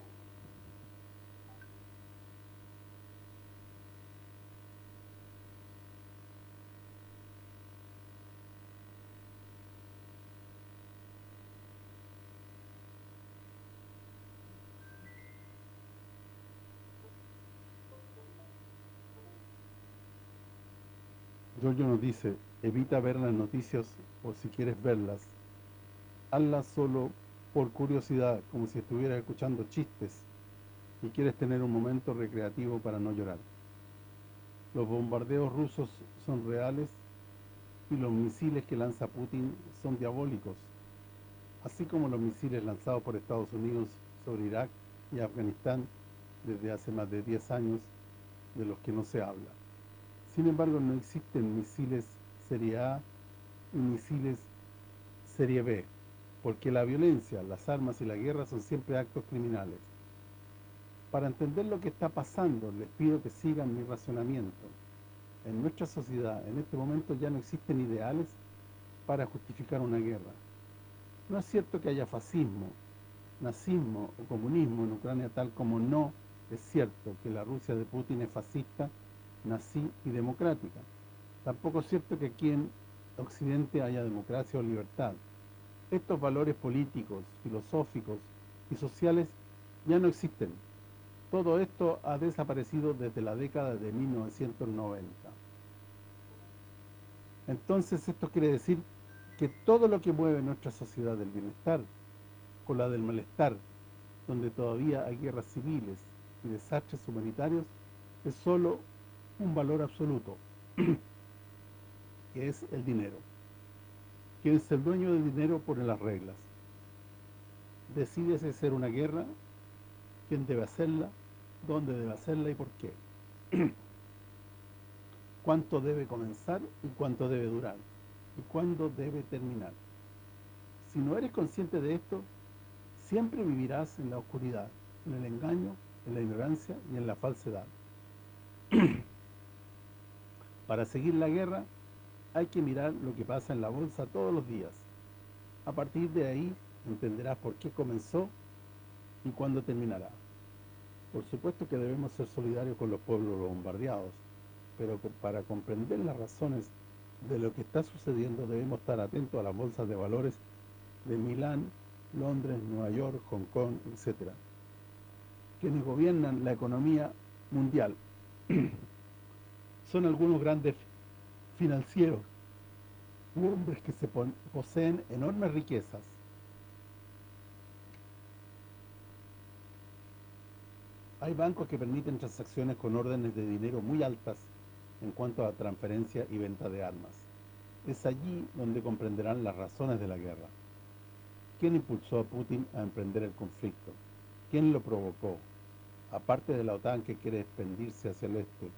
Giorgio nos dice, evita ver las noticias o si quieres verlas, hazlas solo por curiosidad, como si estuvieras escuchando chistes y quieres tener un momento recreativo para no llorar. Los bombardeos rusos son reales y los misiles que lanza Putin son diabólicos, así como los misiles lanzados por Estados Unidos sobre Irak y Afganistán desde hace más de 10 años de los que no se habla. Sin embargo, no existen misiles serie A y misiles serie B, porque la violencia, las armas y la guerra son siempre actos criminales. Para entender lo que está pasando, les pido que sigan mi razonamiento. En nuestra sociedad, en este momento, ya no existen ideales para justificar una guerra. No es cierto que haya fascismo, nazismo o comunismo en Ucrania, tal como no es cierto que la Rusia de Putin es fascista, nazi y democrática. Tampoco es cierto que aquí en Occidente haya democracia o libertad. Estos valores políticos, filosóficos y sociales ya no existen. Todo esto ha desaparecido desde la década de 1990. Entonces esto quiere decir que todo lo que mueve nuestra sociedad del bienestar con la del malestar, donde todavía hay guerras civiles y desastres humanitarios, es solo un valor absoluto, [clears throat] que es el dinero. Quien es el dueño del dinero pone las reglas. Decide si hacer una guerra, quién debe hacerla, dónde debe hacerla y por qué. [clears throat] cuánto debe comenzar y cuánto debe durar, y cuándo debe terminar. Si no eres consciente de esto, siempre vivirás en la oscuridad, en el engaño, en la ignorancia y en la falsedad. [clears throat] Para seguir la guerra hay que mirar lo que pasa en la bolsa todos los días. A partir de ahí entenderás por qué comenzó y cuándo terminará. Por supuesto que debemos ser solidarios con los pueblos bombardeados, pero para comprender las razones de lo que está sucediendo debemos estar atentos a las bolsas de valores de Milán, Londres, Nueva York, Hong Kong, etc. Quienes gobiernan la economía mundial [clears throat] son algunos grandes financieros hombres que se poseen enormes riquezas Hay bancos que permiten transacciones con órdenes de dinero muy altas en cuanto a transferencia y venta de armas. Es allí donde comprenderán las razones de la guerra. ¿Quién impulsó a Putin a emprender el conflicto? ¿Quién lo provocó? Aparte de la OTAN que quiere expandirse hacia el este,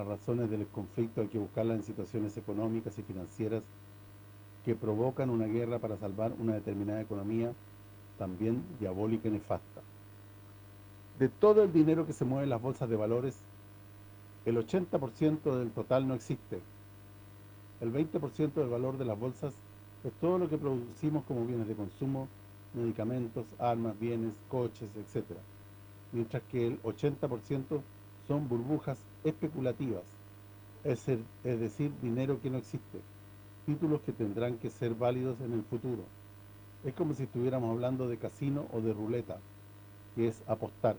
las razones del conflicto hay que buscarlas en situaciones económicas y financieras que provocan una guerra para salvar una determinada economía también diabólica y nefasta. De todo el dinero que se mueve en las bolsas de valores, el 80% del total no existe. El 20% del valor de las bolsas es todo lo que producimos como bienes de consumo, medicamentos, armas, bienes, coches, etc. Mientras que el 80% son burbujas especulativas, es, decir, dinero que no existe, títulos que tendrán que ser válidos en el futuro. Es como si estuviéramos hablando de casino o de ruleta, que es apostar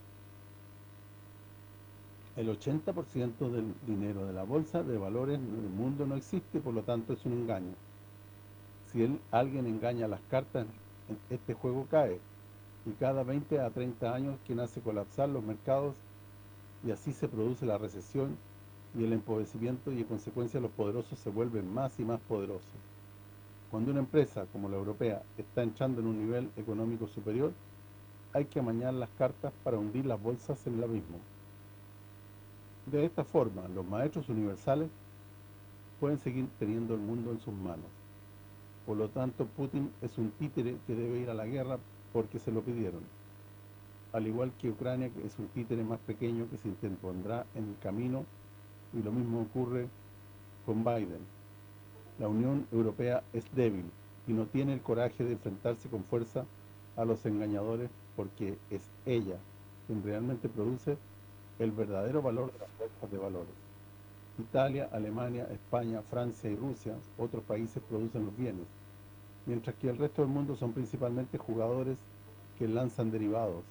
el 80% del dinero de la bolsa de valores en el mundo no existe, por lo tanto es un engaño. Si alguien engaña las cartas, este juego cae. Y cada 20 a 30 años quien hace colapsar los mercados y así se produce la recesión y el empobrecimiento y en consecuencia los poderosos se vuelven más y más poderosos. Cuando una empresa como la europea está entrando en un nivel económico superior, hay que amañar las cartas para hundir las bolsas en la misma. De esta forma, los maestros universales pueden seguir teniendo el mundo en sus manos. Por lo tanto, Putin es un títere que debe ir a la guerra porque se lo pidieron. Al igual que Ucrania, que es un títere más pequeño que se interpondrá en el camino, y lo mismo ocurre con Biden. La Unión Europea es débil y no tiene el coraje de enfrentarse con fuerza a los engañadores porque es ella quien realmente produce el verdadero valor de las bolsas de valores. Italia, Alemania, España, Francia y Rusia, otros países producen los bienes, mientras que el resto del mundo son principalmente jugadores que lanzan derivados,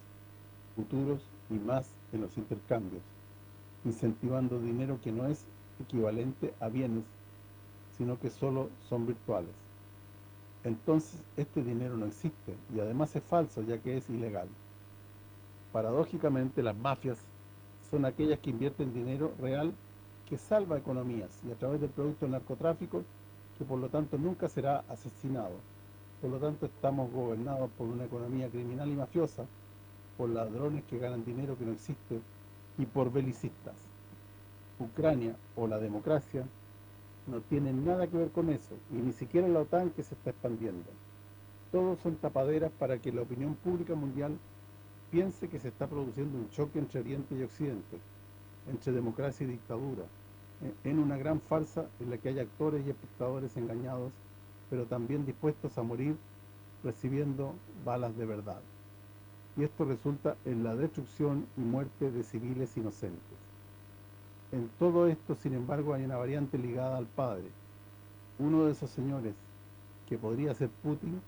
futuros y más en los intercambios, incentivando dinero que no es equivalente a bienes sino que solo son virtuales. Entonces, este dinero no existe y además es falso ya que es ilegal. Paradójicamente, las mafias son aquellas que invierten dinero real que salva economías y a través del producto narcotráfico que por lo tanto nunca será asesinado. Por lo tanto estamos gobernados por una economía criminal y mafiosa, por ladrones que ganan dinero que no existe y por belicistas. Ucrania o la democracia no tienen nada que ver con eso, y ni siquiera la OTAN que se está expandiendo. Todos son tapaderas para que la opinión pública mundial piense que se está produciendo un choque entre Oriente y Occidente, entre democracia y dictadura, en una gran farsa en la que hay actores y espectadores engañados, pero también dispuestos a morir recibiendo balas de verdad. Y esto resulta en la destrucción y muerte de civiles inocentes. En todo esto, sin embargo, hay una variante ligada al padre. Uno de esos señores, que podría ser Putin,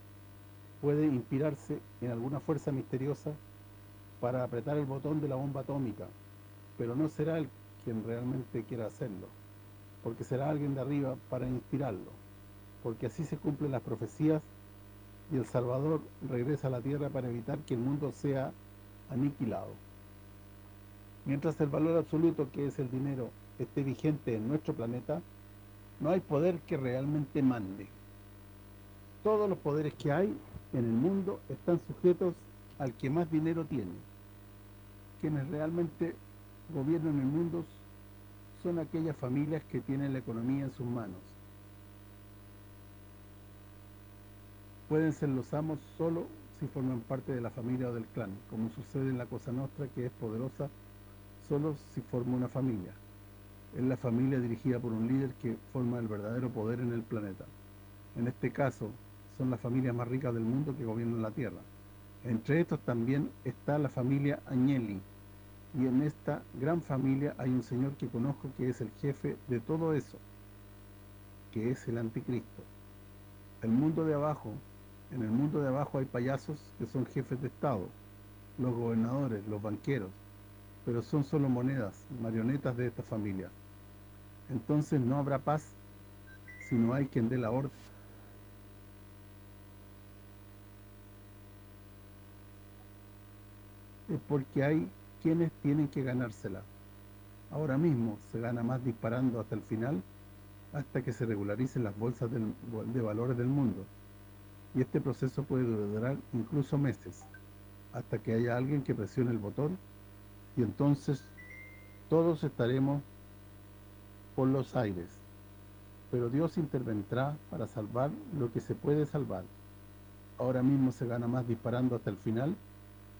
puede inspirarse en alguna fuerza misteriosa para apretar el botón de la bomba atómica, pero no será el quien realmente quiera hacerlo, porque será alguien de arriba para inspirarlo, porque así se cumplen las profecías y el Salvador regresa a la tierra para evitar que el mundo sea aniquilado. Mientras el valor absoluto, que es el dinero, esté vigente en nuestro planeta, no hay poder que realmente mande. Todos los poderes que hay en el mundo están sujetos al que más dinero tiene. Quienes realmente gobiernan el mundo son aquellas familias que tienen la economía en sus manos. Pueden ser los amos solo si forman parte de la familia o del clan, como sucede en la Cosa Nostra, que es poderosa solo si forma una familia. Es la familia dirigida por un líder que forma el verdadero poder en el planeta. En este caso, son las familias más ricas del mundo que gobiernan la Tierra. Entre estos también está la familia Agnelli, y en esta gran familia hay un señor que conozco que es el jefe de todo eso, que es el anticristo. El mundo de abajo, en el mundo de abajo hay payasos que son jefes de Estado, los gobernadores, los banqueros, pero son solo monedas, marionetas de esta familia. Entonces no habrá paz si no hay quien dé la orden. Es porque hay quienes tienen que ganársela. Ahora mismo se gana más disparando hasta el final, hasta que se regularicen las bolsas de valores del mundo. Y este proceso puede durar incluso meses, hasta que haya alguien que presione el botón y entonces todos estaremos por los aires. Pero Dios intervendrá para salvar lo que se puede salvar. Ahora mismo se gana más disparando hasta el final,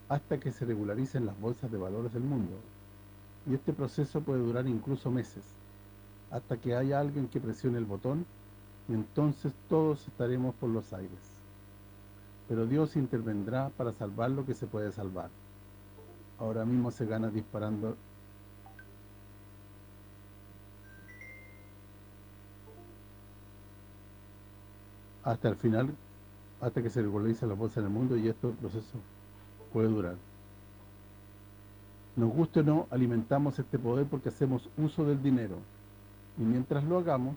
hasta que se regularicen las bolsas de valores del mundo. Y este proceso puede durar incluso meses, hasta que haya alguien que presione el botón, y entonces todos estaremos por los aires. Pero Dios intervendrá para salvar lo que se puede salvar. Ahora mismo se gana disparando. Hasta el final hasta que se regularice la bolsa en el mundo y esto proceso puede durar. Nos guste o no alimentamos este poder porque hacemos uso del dinero. Y mientras lo hagamos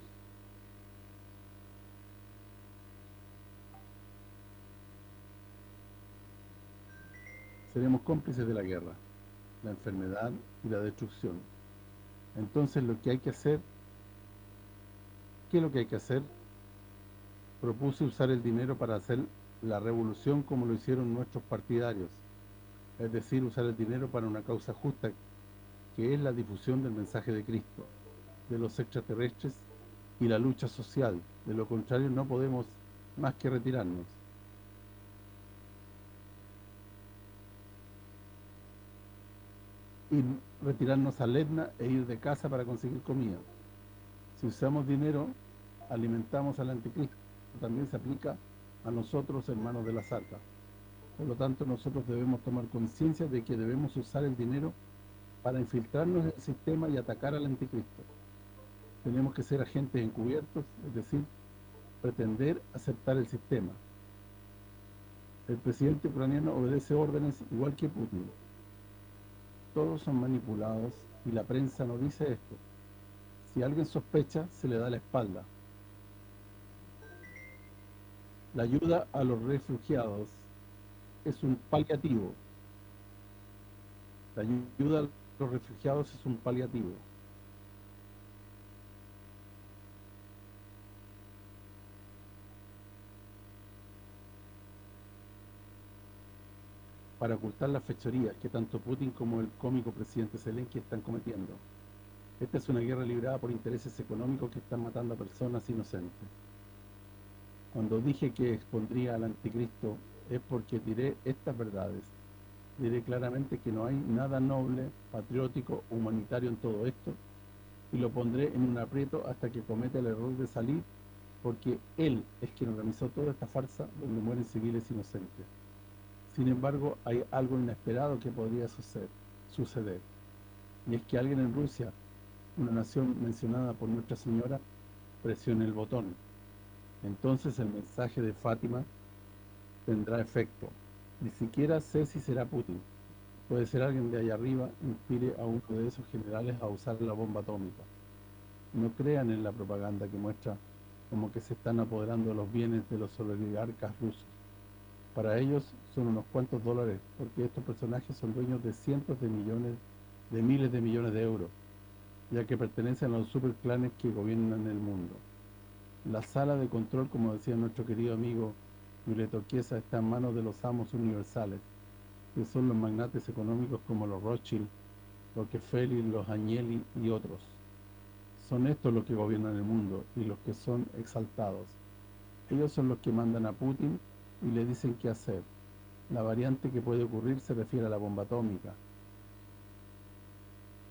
seremos cómplices de la guerra, la enfermedad y la destrucción. Entonces lo que hay que hacer, ¿qué es lo que hay que hacer? Propuse usar el dinero para hacer la revolución como lo hicieron nuestros partidarios, es decir, usar el dinero para una causa justa, que es la difusión del mensaje de Cristo, de los extraterrestres y la lucha social. De lo contrario no podemos más que retirarnos. Y retirarnos al Etna e ir de casa para conseguir comida. Si usamos dinero, alimentamos al anticristo. También se aplica a nosotros, hermanos de la Sarta. Por lo tanto, nosotros debemos tomar conciencia de que debemos usar el dinero para infiltrarnos en el sistema y atacar al anticristo. Tenemos que ser agentes encubiertos, es decir, pretender aceptar el sistema. El presidente ucraniano obedece órdenes igual que Putin todos son manipulados y la prensa no dice esto. Si alguien sospecha, se le da la espalda. La ayuda a los refugiados es un paliativo. La ayuda a los refugiados es un paliativo. Para ocultar las fechorías que tanto Putin como el cómico presidente Zelensky están cometiendo. Esta es una guerra librada por intereses económicos que están matando a personas inocentes. Cuando dije que expondría al anticristo es porque diré estas verdades. Diré claramente que no hay nada noble, patriótico, humanitario en todo esto y lo pondré en un aprieto hasta que cometa el error de salir porque él es quien organizó toda esta farsa donde mueren civiles inocentes. Sin embargo, hay algo inesperado que podría suceder. Y es que alguien en Rusia, una nación mencionada por Nuestra Señora, presione el botón. Entonces el mensaje de Fátima tendrá efecto. Ni siquiera sé si será Putin. Puede ser alguien de allá arriba inspire a uno de esos generales a usar la bomba atómica. No crean en la propaganda que muestra como que se están apoderando de los bienes de los oligarcas rusos. Para ellos son unos cuantos dólares, porque estos personajes son dueños de cientos de millones, de miles de millones de euros, ya que pertenecen a los superclanes que gobiernan el mundo. La sala de control, como decía nuestro querido amigo Mileto Chiesa, está en manos de los amos universales, que son los magnates económicos como los Rothschild, Rockefeller, los Agnelli y otros. Son estos los que gobiernan el mundo y los que son exaltados. Ellos son los que mandan a Putin y le dicen qué hacer. La variante que puede ocurrir se refiere a la bomba atómica.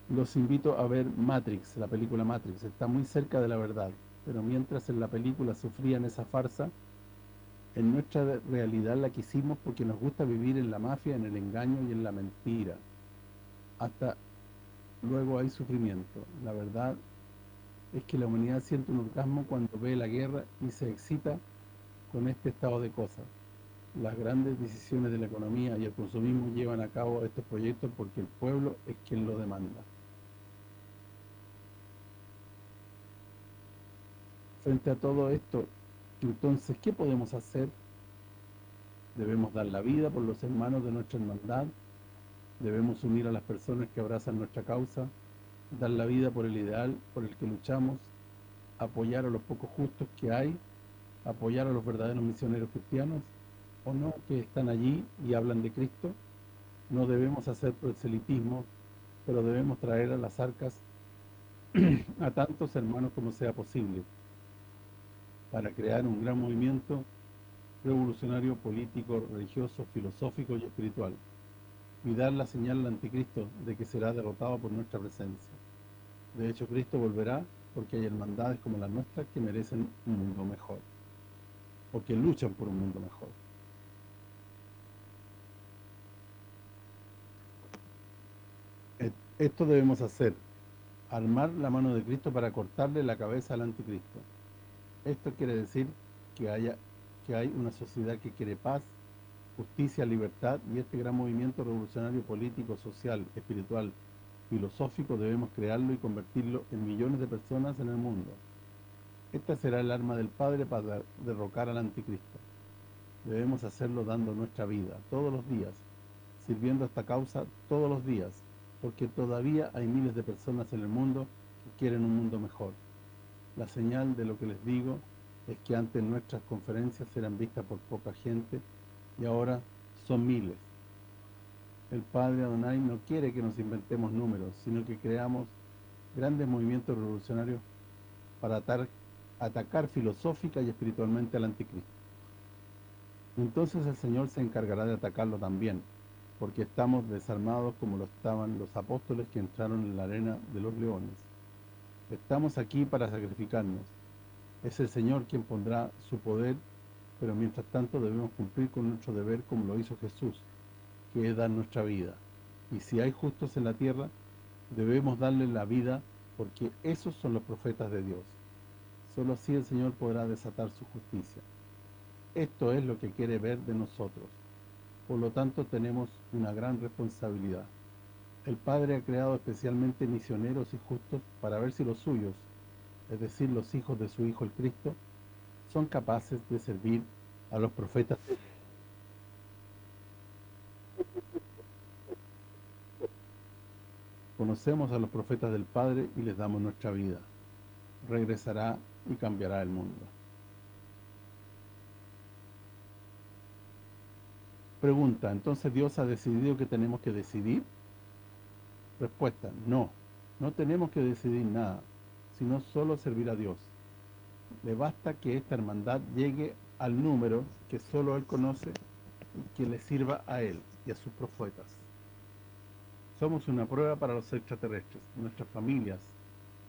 Los invito a ver Matrix, la película Matrix. Está muy cerca de la verdad, pero mientras en la película sufrían esa farsa, en nuestra realidad la quisimos porque nos gusta vivir en la mafia, en el engaño y en la mentira. Hasta luego hay sufrimiento. La verdad es que la humanidad siente un orgasmo cuando ve la guerra y se excita con este estado de cosas. Las grandes decisiones de la economía y el consumismo llevan a cabo estos proyectos porque el pueblo es quien lo demanda. Frente a todo esto, entonces, ¿qué podemos hacer? Debemos dar la vida por los hermanos de nuestra hermandad, debemos unir a las personas que abrazan nuestra causa, dar la vida por el ideal por el que luchamos, apoyar a los pocos justos que hay. Apoyar a los verdaderos misioneros cristianos o no que están allí y hablan de Cristo. No debemos hacer proselitismo, pero debemos traer a las arcas [clears throat] a tantos hermanos como sea posible para crear un gran movimiento revolucionario, político, religioso, filosófico y espiritual y dar la señal al anticristo de que será derrotado por nuestra presencia. De hecho, Cristo volverá porque hay hermandades como las nuestras que merecen un mundo mejor o que luchan por un mundo mejor. Esto debemos hacer, armar la mano de Cristo para cortarle la cabeza al anticristo. Esto quiere decir que haya que hay una sociedad que quiere paz, justicia, libertad y este gran movimiento revolucionario político, social, espiritual, filosófico debemos crearlo y convertirlo en millones de personas en el mundo. Esta será el arma del Padre para derrocar al anticristo. Debemos hacerlo dando nuestra vida, todos los días, sirviendo a esta causa todos los días, porque todavía hay miles de personas en el mundo que quieren un mundo mejor. La señal de lo que les digo es que antes nuestras conferencias eran vistas por poca gente y ahora son miles. El Padre Adonai no quiere que nos inventemos números, sino que creamos grandes movimientos revolucionarios para atar atacar filosófica y espiritualmente al anticristo. Entonces el Señor se encargará de atacarlo también, porque estamos desarmados como lo estaban los apóstoles que entraron en la arena de los leones. Estamos aquí para sacrificarnos. Es el Señor quien pondrá su poder, pero mientras tanto debemos cumplir con nuestro deber como lo hizo Jesús, que es dar nuestra vida. Y si hay justos en la tierra, debemos darle la vida, porque esos son los profetas de Dios. Solo así el Señor podrá desatar su justicia. Esto es lo que quiere ver de nosotros. Por lo tanto, tenemos una gran responsabilidad. El Padre ha creado especialmente misioneros y justos para ver si los suyos, es decir, los hijos de su Hijo el Cristo, son capaces de servir a los profetas Conocemos a los profetas del Padre y les damos nuestra vida. Regresará y cambiará el mundo. Pregunta, ¿entonces Dios ha decidido que tenemos que decidir? Respuesta, no, no tenemos que decidir nada, sino solo servir a Dios. Le basta que esta hermandad llegue al número que solo Él conoce y que le sirva a Él y a sus profetas. Somos una prueba para los extraterrestres. Nuestras familias,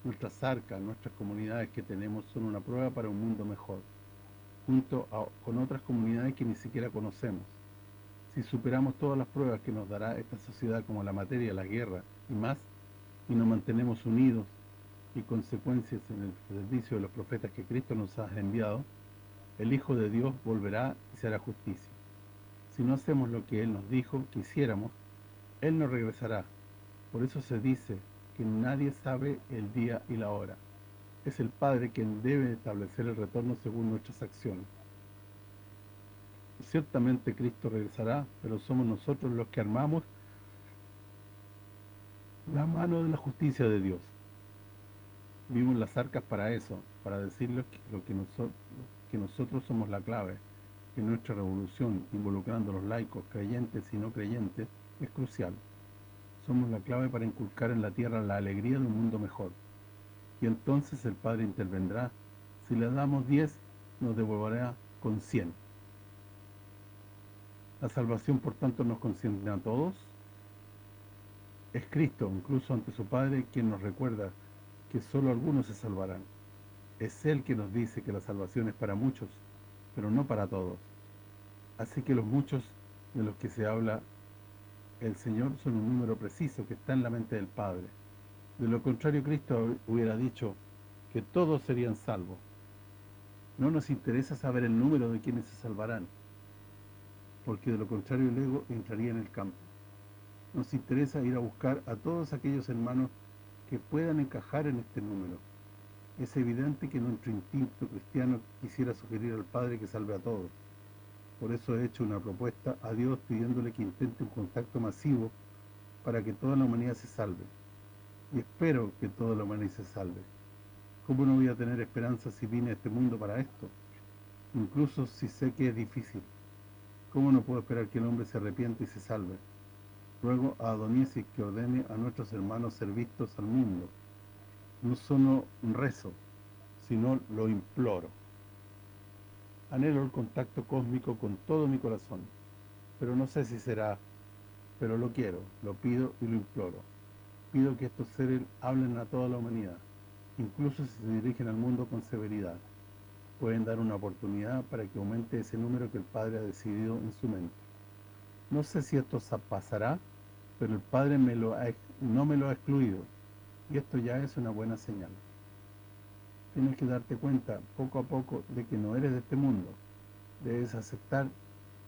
nuestras arcas, nuestras comunidades que tenemos son una prueba para un mundo mejor, junto con otras comunidades que ni siquiera conocemos. Si superamos todas las pruebas que nos dará esta sociedad como la materia, la guerra y más, y nos mantenemos unidos y consecuencias en el servicio de los profetas que Cristo nos ha enviado, el Hijo de Dios volverá y se hará justicia. Si no hacemos lo que Él nos dijo que hiciéramos, Él no regresará. Por eso se dice que nadie sabe el día y la hora. Es el Padre quien debe establecer el retorno según nuestras acciones. Ciertamente Cristo regresará, pero somos nosotros los que armamos la mano de la justicia de Dios. Vimos las arcas para eso, para decirles que, lo que, nosotros, que nosotros somos la clave, que nuestra revolución, involucrando a los laicos, creyentes y no creyentes, es crucial. Somos la clave para inculcar en la tierra la alegría de un mundo mejor. Y entonces el Padre intervendrá. Si le damos 10, nos devolverá con 100. La salvación, por tanto, nos concierne a todos. Es Cristo, incluso ante su Padre, quien nos recuerda que solo algunos se salvarán. Es Él que nos dice que la salvación es para muchos, pero no para todos. Así que los muchos de los que se habla el Señor son un número preciso que está en la mente del Padre. De lo contrario, Cristo hubiera dicho que todos serían salvos. No nos interesa saber el número de quienes se salvarán, porque de lo contrario el ego entraría en el campo. Nos interesa ir a buscar a todos aquellos hermanos que puedan encajar en este número. Es evidente que nuestro instinto cristiano quisiera sugerir al Padre que salve a todos. Por eso he hecho una propuesta a Dios pidiéndole que intente un contacto masivo para que toda la humanidad se salve. Y espero que toda la humanidad se salve. ¿Cómo no voy a tener esperanza si vine a este mundo para esto? Incluso si sé que es difícil. ¿Cómo no puedo esperar que el hombre se arrepiente y se salve? Ruego a que ordene a nuestros hermanos ser vistos al mundo. No solo rezo, sino lo imploro. Anhelo el contacto cósmico con todo mi corazón, pero no sé si será, pero lo quiero, lo pido y lo imploro. Pido que estos seres hablen a toda la humanidad, incluso si se dirigen al mundo con severidad. Pueden dar una oportunidad para que aumente ese número que el Padre ha decidido en su mente. No sé si esto pasará, pero el Padre no me lo ha excluido, y esto ya es una buena señal. Tienes que darte cuenta poco a poco de que no eres de este mundo. Debes aceptar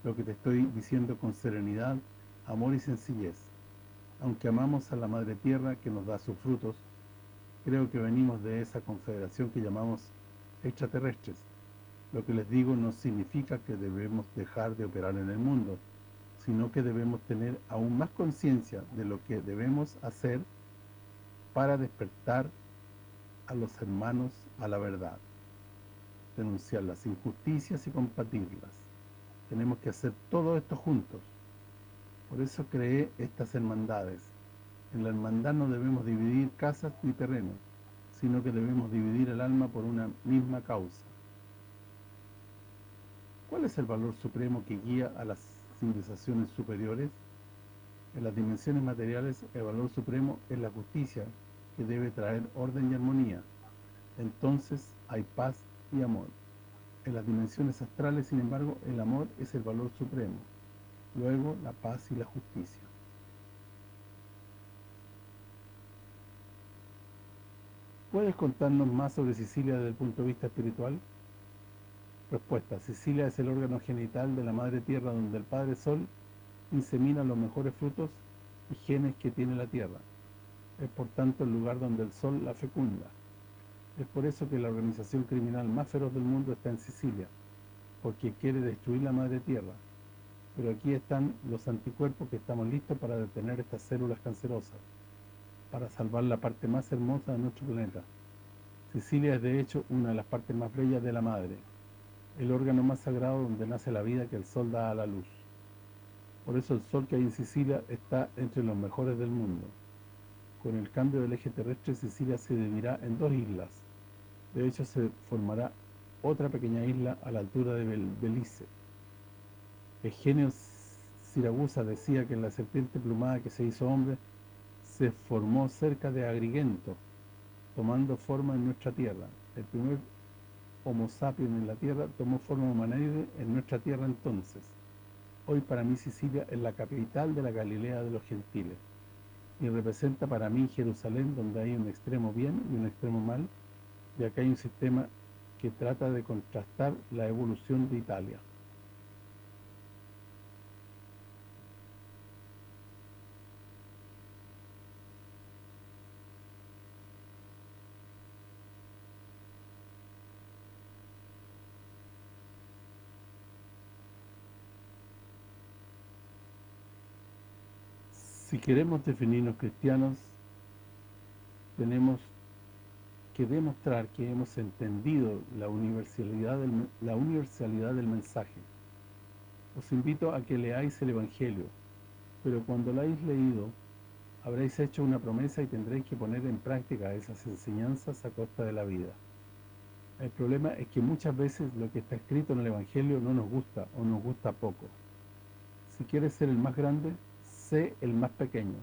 lo que te estoy diciendo con serenidad, amor y sencillez. Aunque amamos a la Madre Tierra que nos da sus frutos, creo que venimos de esa confederación que llamamos extraterrestres. Lo que les digo no significa que debemos dejar de operar en el mundo, sino que debemos tener aún más conciencia de lo que debemos hacer para despertar a los hermanos a la verdad, denunciar las injusticias y combatirlas. Tenemos que hacer todo esto juntos. Por eso creé estas hermandades. En la hermandad no debemos dividir casas ni terrenos, sino que debemos dividir el alma por una misma causa. ¿Cuál es el valor supremo que guía a las civilizaciones superiores, en las dimensiones materiales el valor supremo es la justicia, que debe traer orden y armonía. Entonces hay paz y amor. En las dimensiones astrales, sin embargo, el amor es el valor supremo. Luego, la paz y la justicia. ¿Puedes contarnos más sobre Sicilia desde el punto de vista espiritual? Respuesta. Sicilia es el órgano genital de la Madre Tierra donde el Padre Sol insemina los mejores frutos y genes que tiene la Tierra. Es por tanto el lugar donde el Sol la fecunda. Es por eso que la organización criminal más feroz del mundo está en Sicilia. porque quiere destruir la madre tierra. Pero aquí están los anticuerpos que estamos listos para detener estas células cancerosas, para salvar la parte más hermosa de nuestro planeta. Sicilia es de hecho una de las partes más bellas de la madre, el órgano más sagrado donde nace la vida que el sol da a la luz. Por eso el sol que hay en Sicilia está entre los mejores del mundo. Con el cambio del eje terrestre, Sicilia se dividirá en dos islas. De hecho, se formará otra pequeña isla a la altura de Belice. genio Siragusa decía que la serpiente plumada que se hizo hombre se formó cerca de Agrigento, tomando forma en nuestra tierra. El primer Homo sapiens en la tierra tomó forma humanoide en nuestra tierra entonces. Hoy para mí Sicilia es la capital de la Galilea de los gentiles y representa para mí Jerusalén donde hay un extremo bien y un extremo mal y acá hay un sistema que trata de contrastar la evolución de Italia. Si queremos definirnos cristianos, tenemos que demostrar que hemos entendido la universalidad del, la universalidad del mensaje. Os invito a que leáis el Evangelio, pero cuando lo hayáis leído, habréis hecho una promesa y tendréis que poner en práctica esas enseñanzas a costa de la vida. El problema es que muchas veces lo que está escrito en el Evangelio no nos gusta o nos gusta poco. Si quieres ser el más grande, sé el más pequeño.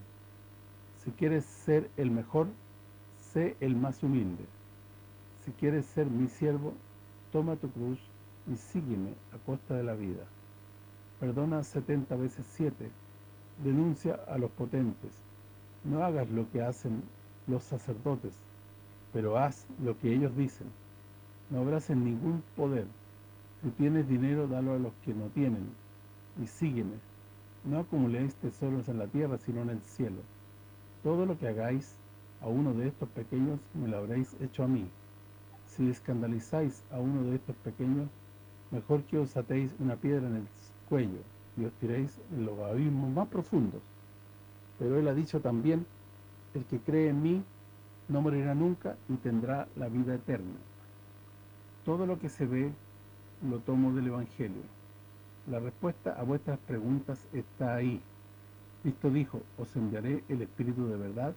Si quieres ser el mejor, sé el más humilde. Si quieres ser mi siervo, toma tu cruz y sígueme a costa de la vida. Perdona 70 veces 7. Denuncia a los potentes. No hagas lo que hacen los sacerdotes, pero haz lo que ellos dicen. No abraces ningún poder. Si tienes dinero, dalo a los que no tienen. Y sígueme. No acumuléis tesoros en la tierra, sino en el cielo. Todo lo que hagáis a uno de estos pequeños, me lo habréis hecho a mí. Si escandalizáis a uno de estos pequeños, mejor que os atéis una piedra en el cuello y os tiréis en los abismos más profundos. Pero él ha dicho también, el que cree en mí no morirá nunca y tendrá la vida eterna. Todo lo que se ve lo tomo del Evangelio. La respuesta a vuestras preguntas está ahí. Cristo dijo, os enviaré el Espíritu de verdad,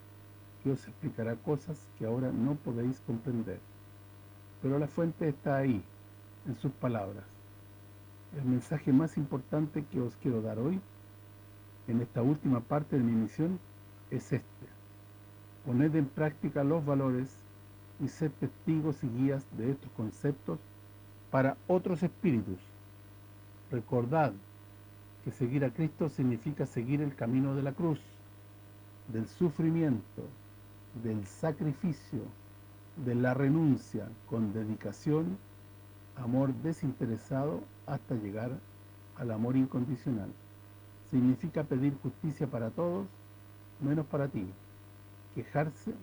que os explicará cosas que ahora no podéis comprender. Pero la fuente está ahí, en sus palabras. El mensaje más importante que os quiero dar hoy, en esta última parte de mi misión, es este. Poned en práctica los valores y sed testigos y guías de estos conceptos para otros espíritus Recordad que seguir a Cristo significa seguir el camino de la cruz, del sufrimiento, del sacrificio, de la renuncia con dedicación, amor desinteresado hasta llegar al amor incondicional. Significa pedir justicia para todos, menos para ti. Quejarse,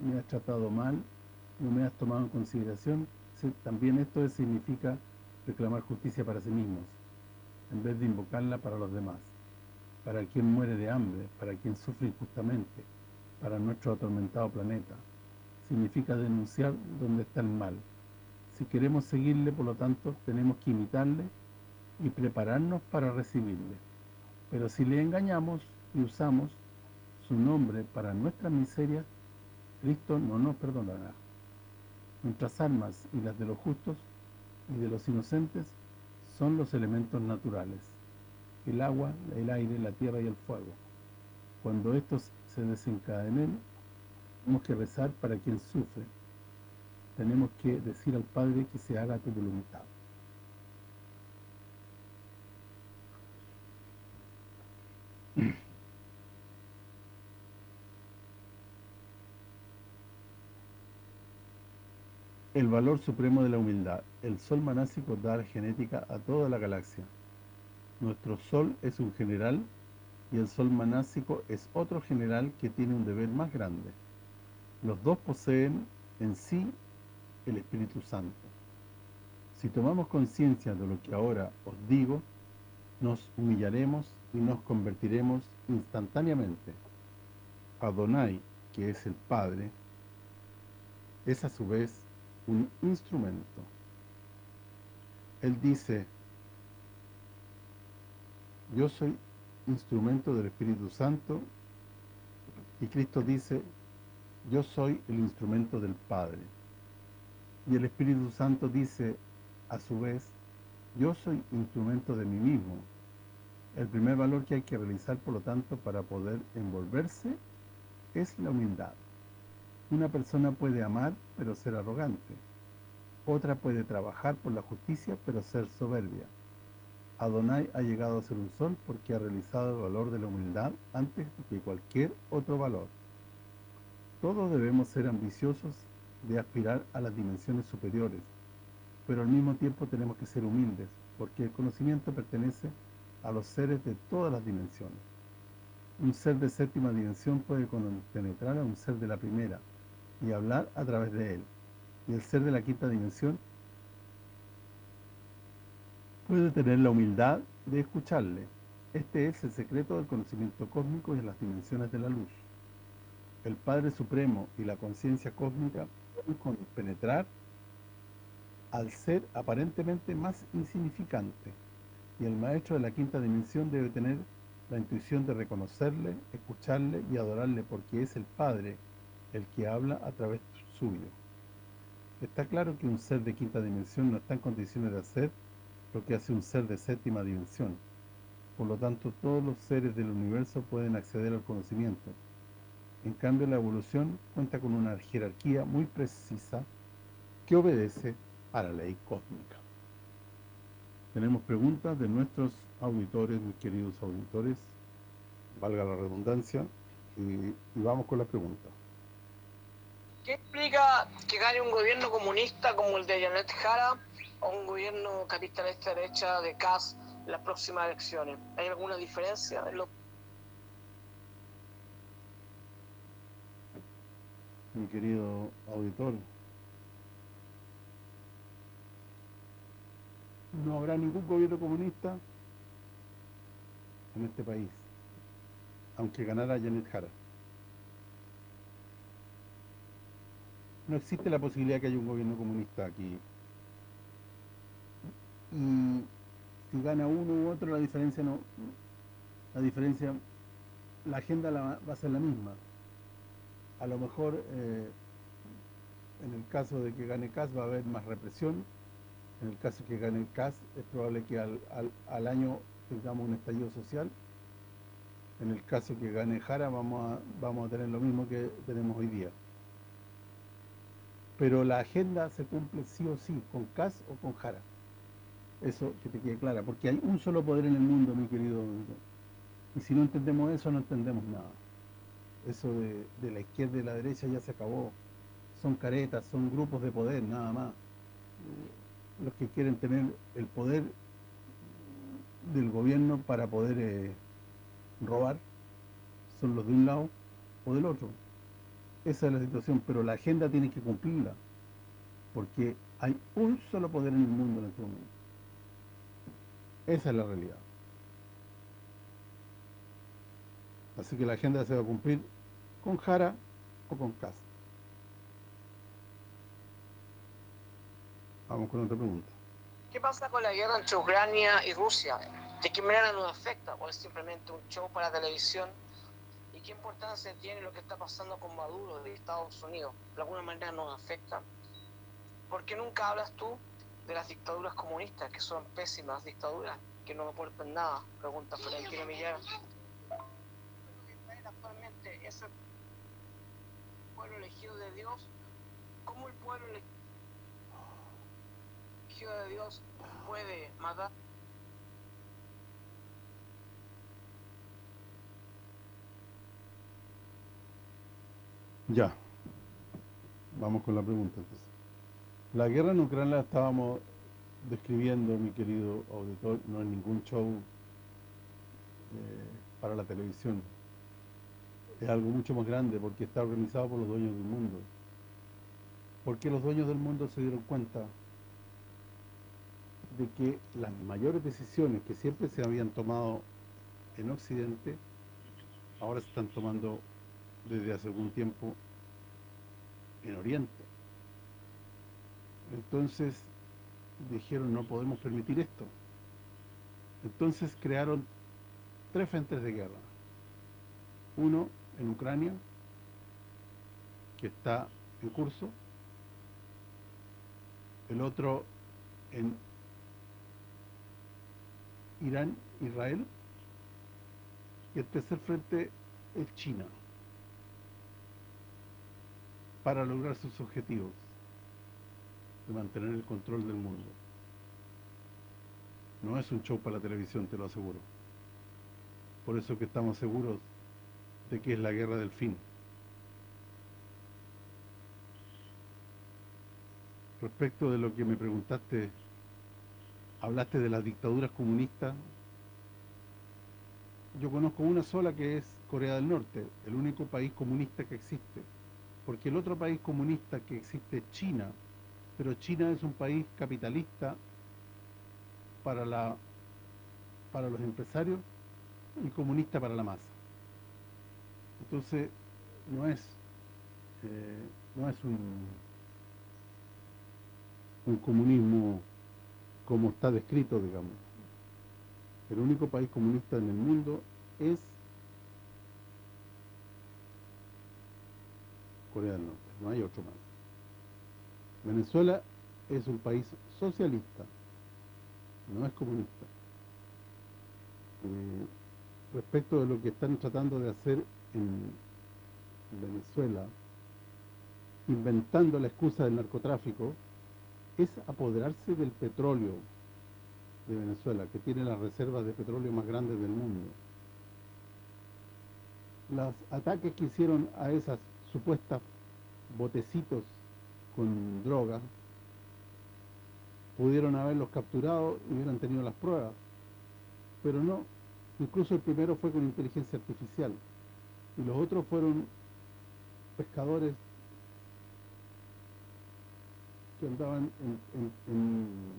me has tratado mal, no me has tomado en consideración. También esto significa reclamar justicia para sí mismos en vez de invocarla para los demás, para quien muere de hambre, para quien sufre injustamente, para nuestro atormentado planeta. Significa denunciar dónde está el mal. Si queremos seguirle, por lo tanto, tenemos que imitarle y prepararnos para recibirle. Pero si le engañamos y usamos su nombre para nuestra miseria, Cristo no nos perdonará. Nuestras almas y las de los justos y de los inocentes son los elementos naturales, el agua, el aire, la tierra y el fuego. Cuando estos se desencadenen, tenemos que rezar para quien sufre. Tenemos que decir al Padre que se haga tu voluntad. El valor supremo de la humildad. El Sol manásico da genética a toda la galaxia. Nuestro Sol es un general y el Sol manásico es otro general que tiene un deber más grande. Los dos poseen en sí el Espíritu Santo. Si tomamos conciencia de lo que ahora os digo, nos humillaremos y nos convertiremos instantáneamente. Adonai, que es el Padre, es a su vez un instrumento. Él dice, yo soy instrumento del Espíritu Santo y Cristo dice, yo soy el instrumento del Padre. Y el Espíritu Santo dice, a su vez, yo soy instrumento de mí mismo. El primer valor que hay que realizar, por lo tanto, para poder envolverse, es la humildad. Una persona puede amar, pero ser arrogante. Otra puede trabajar por la justicia, pero ser soberbia. Adonai ha llegado a ser un sol porque ha realizado el valor de la humildad antes que cualquier otro valor. Todos debemos ser ambiciosos de aspirar a las dimensiones superiores, pero al mismo tiempo tenemos que ser humildes, porque el conocimiento pertenece a los seres de todas las dimensiones. Un ser de séptima dimensión puede penetrar a un ser de la primera y hablar a través de él, y el ser de la quinta dimensión puede tener la humildad de escucharle. Este es el secreto del conocimiento cósmico y de las dimensiones de la luz. El Padre Supremo y la conciencia cósmica pueden penetrar al ser aparentemente más insignificante. Y el maestro de la quinta dimensión debe tener la intuición de reconocerle, escucharle y adorarle porque es el Padre el que habla a través suyo. Está claro que un ser de quinta dimensión no está en condiciones de hacer lo que hace un ser de séptima dimensión. Por lo tanto, todos los seres del universo pueden acceder al conocimiento, en cambio, la evolución cuenta con una jerarquía muy precisa que obedece a la ley cósmica. Tenemos preguntas de nuestros auditores, mis queridos auditores, valga la redundancia, y, vamos con la pregunta. ¿Qué explica que gane un gobierno comunista como el de Janet Jara o un gobierno capitalista derecha de CAS en las próximas elecciones? ¿Hay alguna diferencia en lo mi querido auditor. No habrá ningún gobierno comunista en este país, aunque ganara Janet Jara. No existe la posibilidad que haya un gobierno comunista aquí. Y si gana uno u otro, la diferencia no... La diferencia, la agenda va a ser la misma a lo mejor eh, en el caso de que gane CAS va a haber más represión, en el caso de que gane CAS es probable que al, año tengamos un estallido social, en el caso que gane Jara vamos a, vamos a tener lo mismo que tenemos hoy día. Pero la agenda se cumple sí o sí, con CAS o con Jara. Eso que te quede clara, porque hay un solo poder en el mundo, mi querido. Y si no entendemos eso, no entendemos nada eso de, la izquierda y la derecha ya se acabó. Son caretas, son grupos de poder, nada más. Eh, los que quieren tener el poder del gobierno para poder eh, robar son los de un lado o del otro. Esa es la situación, pero la agenda tiene que cumplirla, porque hay un solo poder en el mundo en este momento. Esa es la realidad. Así que la agenda se va a cumplir con Jara o con Casa. Vamos con otra pregunta. ¿Qué pasa con la guerra entre Ucrania y Rusia? ¿De qué manera nos afecta? ¿O es simplemente un show para televisión? ¿Y qué importancia tiene lo que está pasando con Maduro de Estados Unidos? ¿De alguna manera nos afecta? ¿Por qué nunca hablas tú de las dictaduras comunistas, que son pésimas dictaduras, que no aportan nada? Pregunta Florentino Millar actualmente es el pueblo elegido de Dios, ¿cómo el pueblo elegido de Dios puede matar? Ya, vamos con la pregunta entonces. La guerra en Ucrania la estábamos describiendo, mi querido auditor, no es ningún show eh, para la televisión es algo mucho más grande porque está organizado por los dueños del mundo. Porque los dueños del mundo se dieron cuenta de que las mayores decisiones que siempre se habían tomado en Occidente, ahora se están tomando desde hace algún tiempo en Oriente. Entonces dijeron no podemos permitir esto. Entonces crearon tres frentes de guerra. Uno en Ucrania, que está en curso. El otro en Irán, Israel. Y el tercer frente es China. Para lograr sus objetivos de mantener el control del mundo. No es un show para la televisión, te lo aseguro. Por eso que estamos seguros de que es la guerra del fin. Respecto de lo que me preguntaste, hablaste de las dictaduras comunistas. Yo conozco una sola que es Corea del Norte, el único país comunista que existe. Porque el otro país comunista que existe es China, pero China es un país capitalista para la para los empresarios y comunista para la masa. Entonces, no es eh, no es un un comunismo como está descrito, digamos. El único país comunista en el mundo es Corea del Norte, no hay otro más. Venezuela es un país socialista, no es comunista. Eh, respecto de lo que están tratando de hacer en Venezuela, inventando la excusa del narcotráfico, es apoderarse del petróleo de Venezuela, que tiene las reservas de petróleo más grandes del mundo. Los ataques que hicieron a esas supuestas botecitos con droga, pudieron haberlos capturado y hubieran tenido las pruebas, pero no, incluso el primero fue con inteligencia artificial, y los otros fueron pescadores que andaban en, en,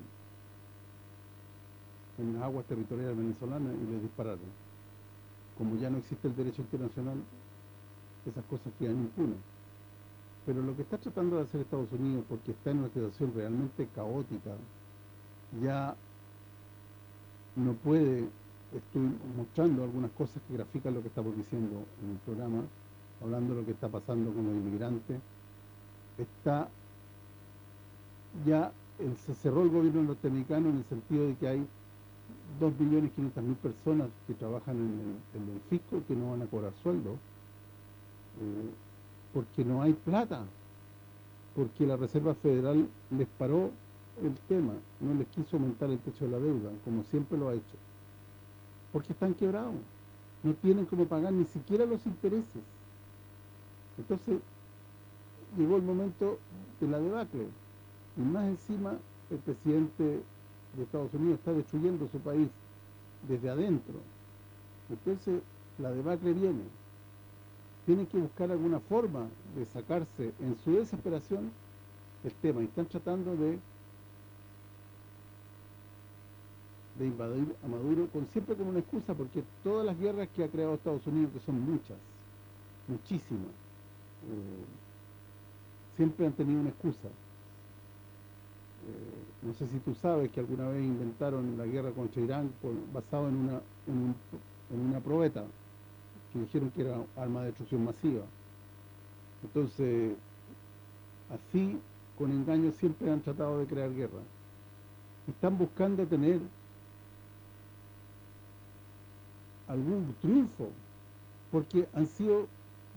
en, las aguas territoriales venezolanas y les dispararon. Como ya no existe el derecho internacional, esas cosas quedan impunes. Pero lo que está tratando de hacer Estados Unidos, porque está en una situación realmente caótica, ya no puede, estoy mostrando algunas cosas que grafican lo que estamos diciendo en el programa, hablando de lo que está pasando con los inmigrantes, está ya se cerró el gobierno norteamericano en el sentido de que hay 2.500.000 personas que trabajan en el, fisco y que no van a cobrar sueldo porque no hay plata porque la Reserva Federal les paró el tema no les quiso aumentar el techo de la deuda como siempre lo ha hecho porque están quebrados no tienen cómo pagar ni siquiera los intereses entonces llegó el momento de la debacle y más encima el presidente de Estados Unidos está destruyendo su país desde adentro. Entonces la debacle viene. Tienen que buscar alguna forma de sacarse en su desesperación el tema. Y están tratando de de invadir a Maduro con siempre como una excusa porque todas las guerras que ha creado Estados Unidos que son muchas muchísimas eh, siempre han tenido una excusa eh, no sé si tú sabes que alguna vez inventaron la guerra contra Irán basado en una, en, una probeta, que dijeron que era arma de destrucción masiva. Entonces, así, con engaño, siempre han tratado de crear guerra. Están buscando tener algún triunfo, porque han sido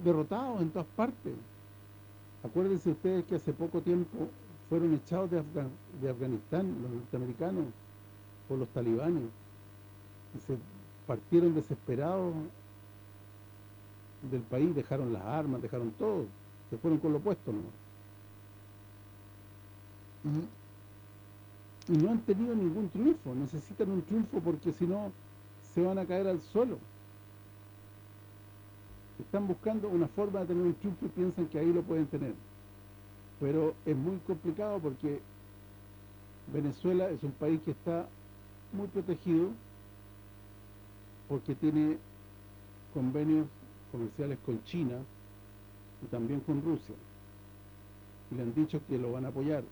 derrotados en todas partes. Acuérdense ustedes que hace poco tiempo fueron echados de, Afganistán, los norteamericanos, por los talibanes. Se partieron desesperados del país, dejaron las armas, dejaron todo, se fueron con lo opuesto. ¿no? Y, y no han tenido ningún triunfo, necesitan un triunfo porque si no se van a caer al suelo. Están buscando una forma de tener un triunfo y piensan que ahí lo pueden tener pero es muy complicado porque Venezuela es un país que está muy protegido porque tiene convenios comerciales con China y también con Rusia. Y le han dicho que lo van a apoyar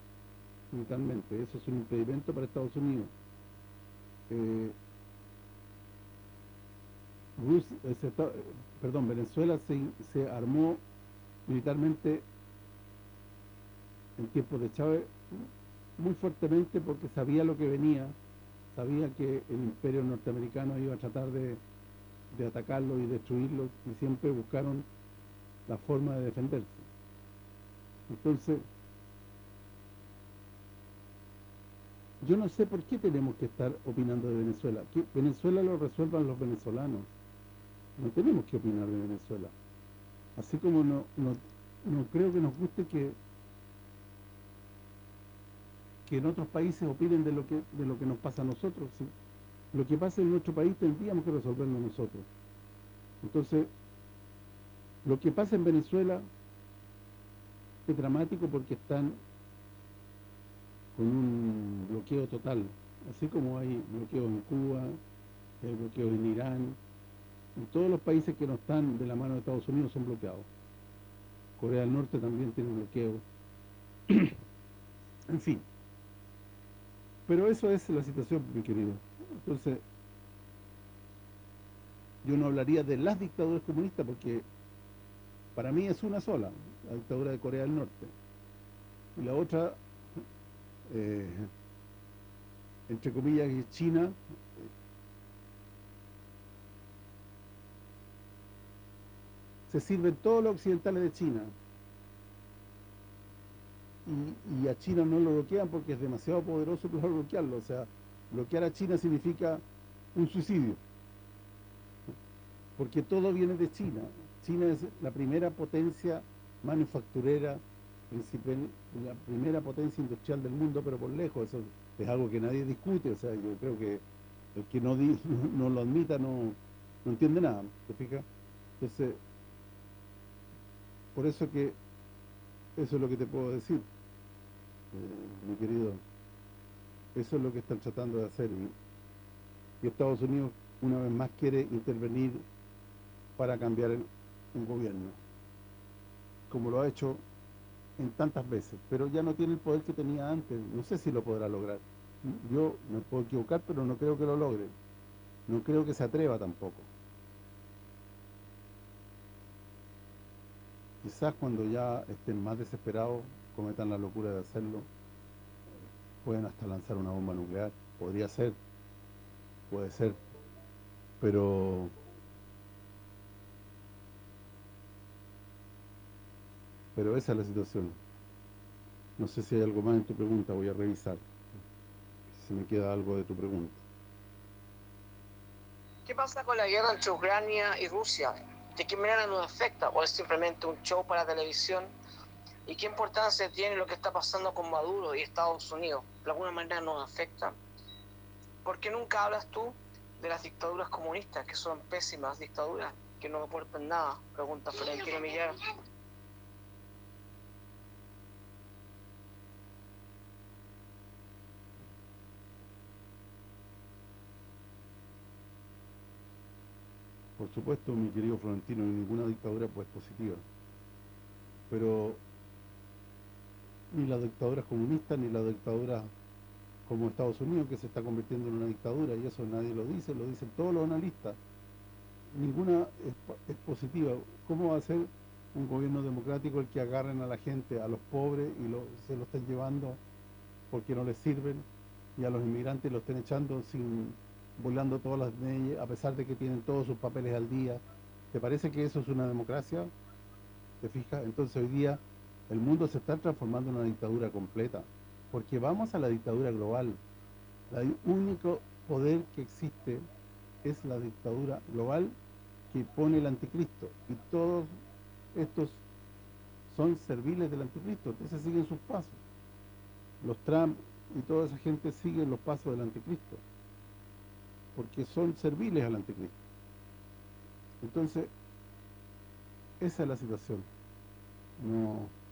militarmente. Eso es un impedimento para Estados Unidos. Eh, Rusia, eh, está- perdón, Venezuela se, se armó militarmente en tiempos de Chávez muy fuertemente porque sabía lo que venía, sabía que el imperio norteamericano iba a tratar de, de atacarlo y destruirlo y siempre buscaron la forma de defenderse. Entonces, yo no sé por qué tenemos que estar opinando de Venezuela. Venezuela lo resuelvan los venezolanos. No tenemos que opinar de Venezuela. Así como no, no, no creo que nos guste que que en otros países opinen de lo que de lo que nos pasa a nosotros. Lo que pasa en nuestro país tendríamos que resolverlo nosotros. Entonces, lo que pasa en Venezuela es dramático porque están con un bloqueo total, así como hay bloqueos en Cuba, hay bloqueos en Irán, en todos los países que no están de la mano de Estados Unidos son bloqueados. Corea del Norte también tiene bloqueo. [clears throat] en fin. Pero eso es la situación, mi querido. Entonces, yo no hablaría de las dictaduras comunistas porque para mí es una sola, la dictadura de Corea del Norte. Y la otra, eh, entre comillas, es China. Se sirven todos los occidentales de China. Y, y a China no lo bloquean porque es demasiado poderoso para bloquearlo. O sea, bloquear a China significa un suicidio. Porque todo viene de China. China es la primera potencia manufacturera, la primera potencia industrial del mundo, pero por lejos. Eso es algo que nadie discute. O sea, yo creo que el que no, [laughs] no lo admita no, no entiende nada. ¿Te fijas? Entonces, por eso que eso es lo que te puedo decir, eh, mi querido. Eso es lo que están tratando de hacer. Y, Estados Unidos, una vez más, quiere intervenir para cambiar un gobierno. Como lo ha hecho en tantas veces. Pero ya no tiene el poder que tenía antes. No sé si lo podrá lograr. Yo me puedo equivocar, pero no creo que lo logre. No creo que se atreva tampoco. quizás cuando ya estén más desesperados cometan la locura de hacerlo pueden hasta lanzar una bomba nuclear podría ser puede ser pero pero esa es la situación no sé si hay algo más en tu pregunta voy a revisar si me queda algo de tu pregunta ¿Qué pasa con la guerra entre Ucrania y Rusia? ¿De qué manera nos afecta? ¿O es simplemente un show para televisión? ¿Y qué importancia tiene lo que está pasando con Maduro y Estados Unidos? ¿De alguna manera nos afecta? ¿Por qué nunca hablas tú de las dictaduras comunistas, que son pésimas dictaduras, que no aportan nada? Pregunta Florentino Miguel. Por supuesto, mi querido Florentino, ninguna dictadura pues positiva. Pero ni la dictadura comunista ni la dictadura como Estados Unidos, que se está convirtiendo en una dictadura, y eso nadie lo dice, lo dicen todos los analistas. Ninguna es, es positiva. ¿Cómo va a ser un gobierno democrático el que agarren a la gente, a los pobres, y lo- se lo estén llevando porque no les sirven, y a los inmigrantes los estén echando sin volando todas las leyes, a pesar de que tienen todos sus papeles al día. ¿Te parece que eso es una democracia? ¿Te fijas? Entonces hoy día el mundo se está transformando en una dictadura completa, porque vamos a la dictadura global. El único poder que existe es la dictadura global que pone el anticristo, y todos estos son serviles del anticristo, entonces siguen sus pasos. Los Trump y toda esa gente siguen los pasos del anticristo porque son serviles al anticristo. Entonces, esa es la situación. No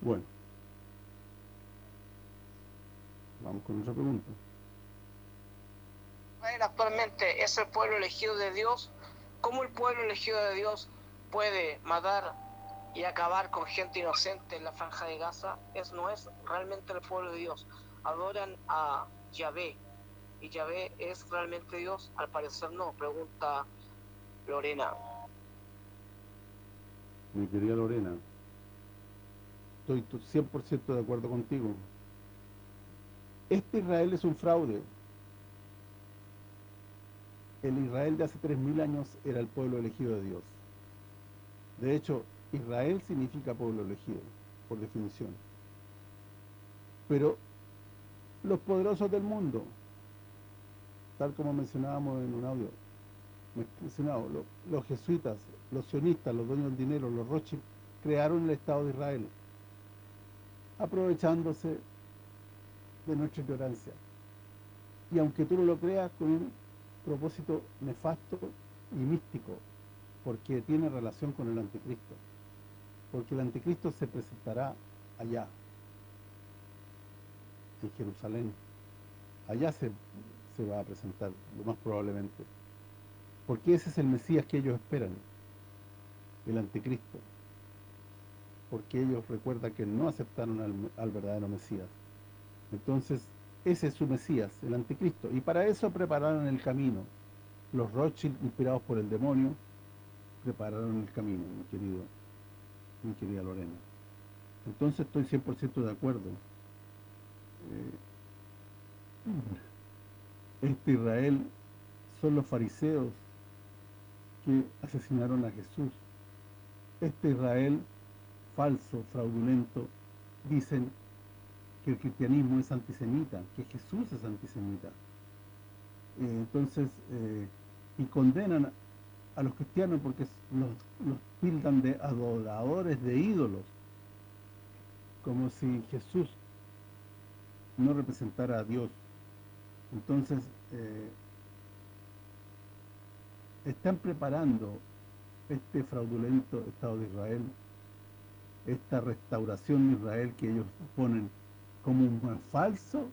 Bueno. Vamos con otra pregunta. Actualmente es el pueblo elegido de Dios. ¿Cómo el pueblo elegido de Dios puede matar y acabar con gente inocente en la franja de Gaza? Es no es realmente el pueblo de Dios. Adoran a Yahvé. ¿Y Yahvé es realmente Dios? Al parecer no, pregunta Lorena. Mi querida Lorena, estoy 100% de acuerdo contigo. Este Israel es un fraude. El Israel de hace 3.000 años era el pueblo elegido de Dios. De hecho, Israel significa pueblo elegido, por definición. Pero los poderosos del mundo, tal como mencionábamos en un audio, mencionado, los, jesuitas, los sionistas, los dueños del dinero, los Rothschild, crearon el Estado de Israel, aprovechándose de nuestra ignorancia. Y aunque tú no lo creas, con un propósito nefasto y místico, porque tiene relación con el anticristo. Porque el anticristo se presentará allá, en Jerusalén. Allá se, se va a presentar, lo más probablemente. Porque ese es el Mesías que ellos esperan, el anticristo. Porque ellos recuerdan que no aceptaron al, al verdadero Mesías. Entonces, ese es su Mesías, el anticristo. Y para eso prepararon el camino. Los Rothschild, inspirados por el demonio, prepararon el camino, mi querido, mi querida Lorena. Entonces estoy 100% de acuerdo. Eh, este Israel son los fariseos que asesinaron a Jesús. Este Israel falso, fraudulento, dicen que el cristianismo es antisemita, que Jesús es antisemita. Eh, entonces, eh, y condenan a los cristianos porque los, los de adoradores de ídolos, como si Jesús no representara a Dios. Entonces, eh, están preparando este fraudulento Estado de Israel, esta restauración de Israel que ellos ponen como un falso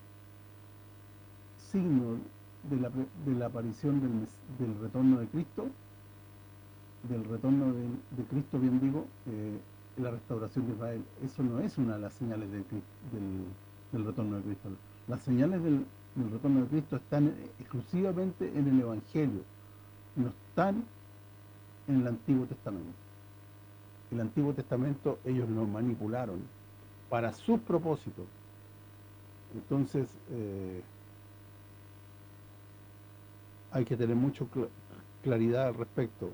signo de la, de la aparición del, del, retorno de Cristo, del retorno de, Cristo, bien digo, eh, la restauración de Israel. Eso no es una de las señales de, del, del, retorno de Cristo. Las señales del, del retorno de Cristo están exclusivamente en el Evangelio, no están en el Antiguo Testamento. El Antiguo Testamento ellos lo manipularon para sus propósitos. Entonces, eh, hay que tener mucha cl claridad al respecto.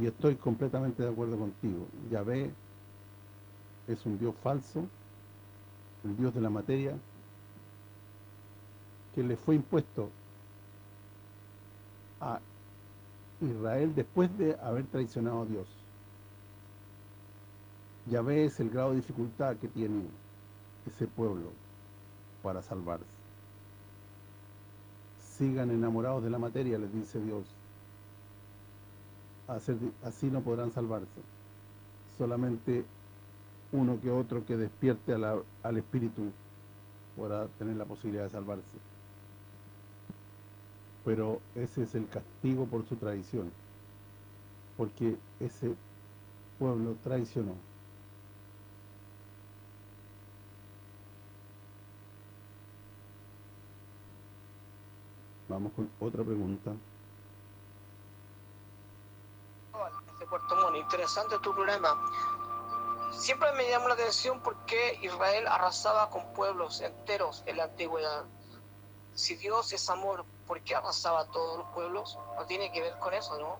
Y estoy completamente de acuerdo contigo. Yahvé es un Dios falso, el Dios de la materia, que le fue impuesto a Israel después de haber traicionado a Dios. Yahvé es el grado de dificultad que tiene ese pueblo para salvarse. Sigan enamorados de la materia, les dice Dios. así no podrán salvarse. Solamente uno que otro que despierte al espíritu podrá tener la posibilidad de salvarse. Pero ese es el castigo por su traición. Porque ese pueblo traicionó. Vamos con otra pregunta. De Puerto Montt, interesante tu problema. Siempre me llamó la atención por qué Israel arrasaba con pueblos enteros en la antigüedad. Si Dios es amor, ¿por qué arrasaba a todos los pueblos? No tiene que ver con eso, ¿no?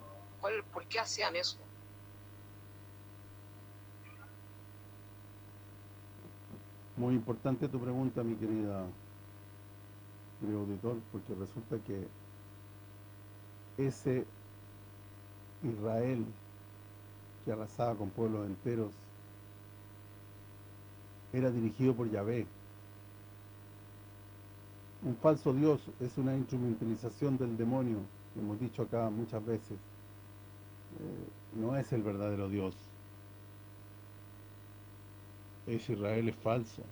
¿Por qué hacían eso? Muy importante tu pregunta, mi querida querido auditor, porque resulta que ese Israel que arrasaba con pueblos enteros era dirigido por Yahvé. Un falso Dios es una instrumentalización del demonio, que hemos dicho acá muchas veces. Eh, no es el verdadero Dios. ese Israel es falso.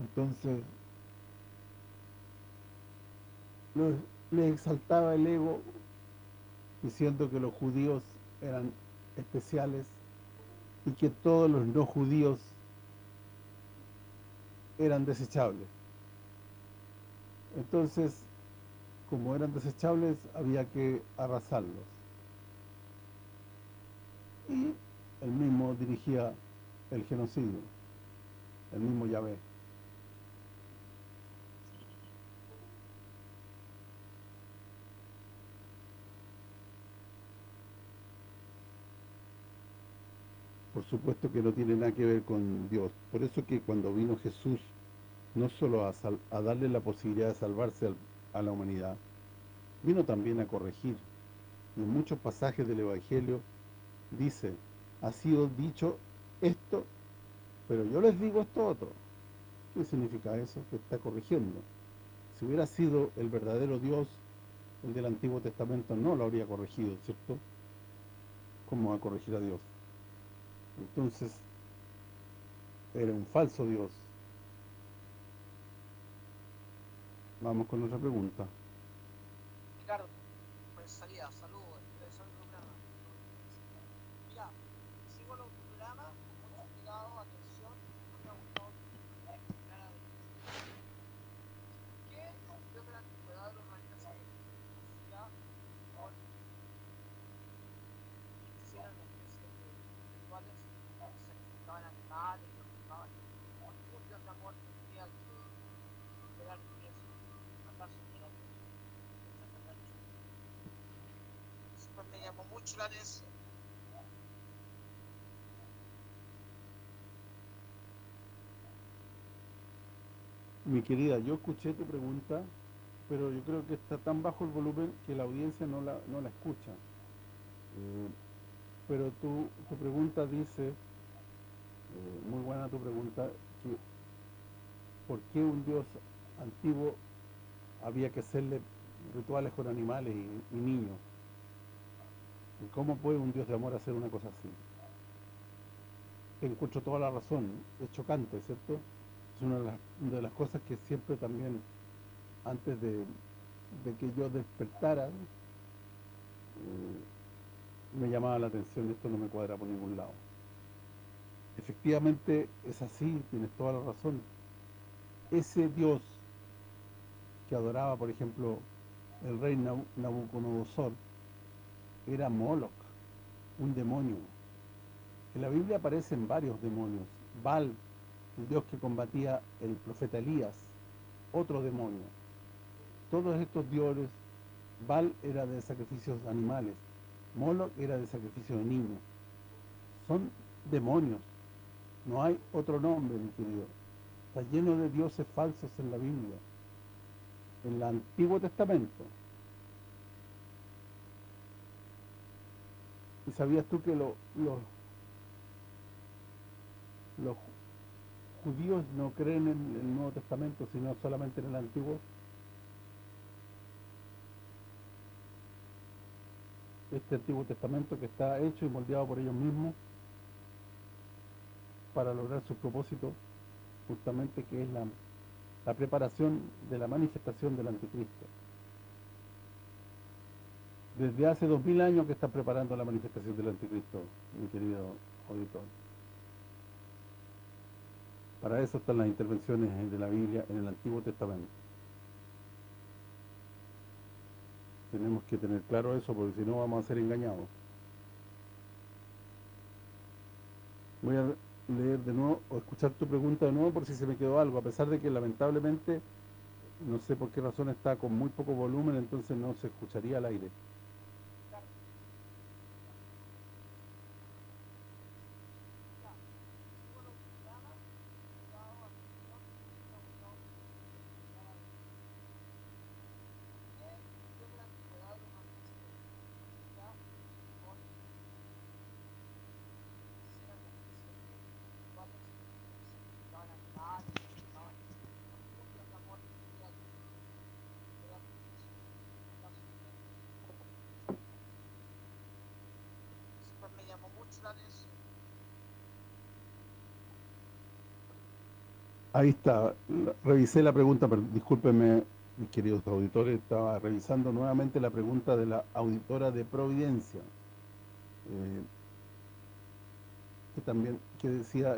Entonces, le exaltaba el ego diciendo que los judíos eran especiales y que todos los no judíos eran desechables. Entonces, como eran desechables, había que arrasarlos. Y él mismo dirigía el genocidio, el mismo Yahvé. Por supuesto que no tiene nada que ver con Dios. Por eso que cuando vino Jesús, no solo a, darle la posibilidad de salvarse a la humanidad, vino también a corregir. En muchos pasajes del Evangelio dice, ha sido dicho esto, pero yo les digo esto otro. ¿Qué significa eso? Que está corrigiendo. Si hubiera sido el verdadero Dios, el del Antiguo Testamento no lo habría corregido, ¿cierto? ¿Cómo va a corregir a Dios? Entonces, era un falso Dios. Vamos con otra pregunta. Ricardo, pues salida, saludos, empezó el programa. Mira, sigo los programas, como he explicado, atención, me ha gustado clara de ¿Qué yo de la antigüedad de los religiosos ya por hicieran especies de rituales sacrificaban animales y los quemaban con un dios de amor que tenía que liberar eso, matar sus enemigos me llamó mucho la atención. Mi querida, yo escuché tu pregunta, pero yo creo que está tan bajo el volumen que la audiencia no la, no la escucha. Eh, pero tu, tu pregunta dice, eh, muy buena tu pregunta, que ¿por qué un Dios antiguo había que hacerle rituales con animales y niños? ¿Y ¿Cómo puede un Dios de amor hacer una cosa así? Encuentro toda la razón, es chocante, ¿cierto? Es una de las, cosas que siempre también, antes de, de que yo despertara, eh, me llamaba la atención, esto no me cuadra por ningún lado. Efectivamente es así, tienes toda la razón. Ese Dios que adoraba, por ejemplo, el rey Nabucodonosor, era Moloch, un demonio. En la Biblia aparecen varios demonios. Baal, el dios que combatía el profeta Elías, otro demonio. Todos estos dioses, Baal era de sacrificios animales, Moloch era de sacrificio de niños. Son demonios. No hay otro nombre, mi querido. Está lleno de dioses falsos en la Biblia. En el Antiguo Testamento. ¿Y sabías tú que lo, los, judíos no creen en el Nuevo Testamento, sino solamente en el Antiguo? Este Antiguo Testamento que está hecho y moldeado por ellos mismos para lograr su propósito, justamente que es la preparación de la manifestación del Anticristo desde hace dos mil años que está preparando la manifestación del anticristo, mi querido auditor. Para eso están las intervenciones de la Biblia en el Antiguo Testamento. Tenemos que tener claro eso porque si no vamos a ser engañados. Voy a leer de nuevo o escuchar tu pregunta de nuevo por si se me quedó algo, a pesar de que lamentablemente no sé por qué razón está con muy poco volumen, entonces no se escucharía al aire. Ahí está, revisé la pregunta, pero discúlpenme, mis queridos auditores, estaba revisando nuevamente la pregunta de la auditora de Providencia, eh, que también, que decía,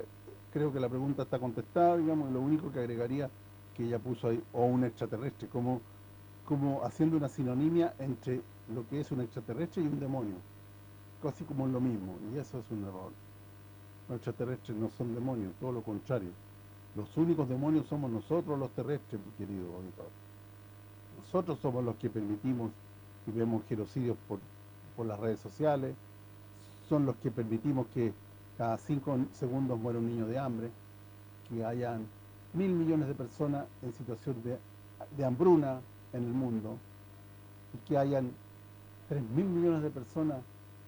creo que la pregunta está contestada, digamos, lo único que agregaría que ella puso ahí, o un extraterrestre, como, como haciendo una sinonimia entre lo que es un extraterrestre y un demonio casi como lo mismo, y eso es un error. Los extraterrestres no son demonios, todo lo contrario los únicos demonios somos nosotros los terrestres, mi querido auditor. Nosotros somos los que permitimos y vemos genocidios por, por las redes sociales, son los que permitimos que cada cinco segundos muera un niño de hambre, que hayan mil millones de personas en situación de, de hambruna en el mundo, y que hayan tres mil millones de personas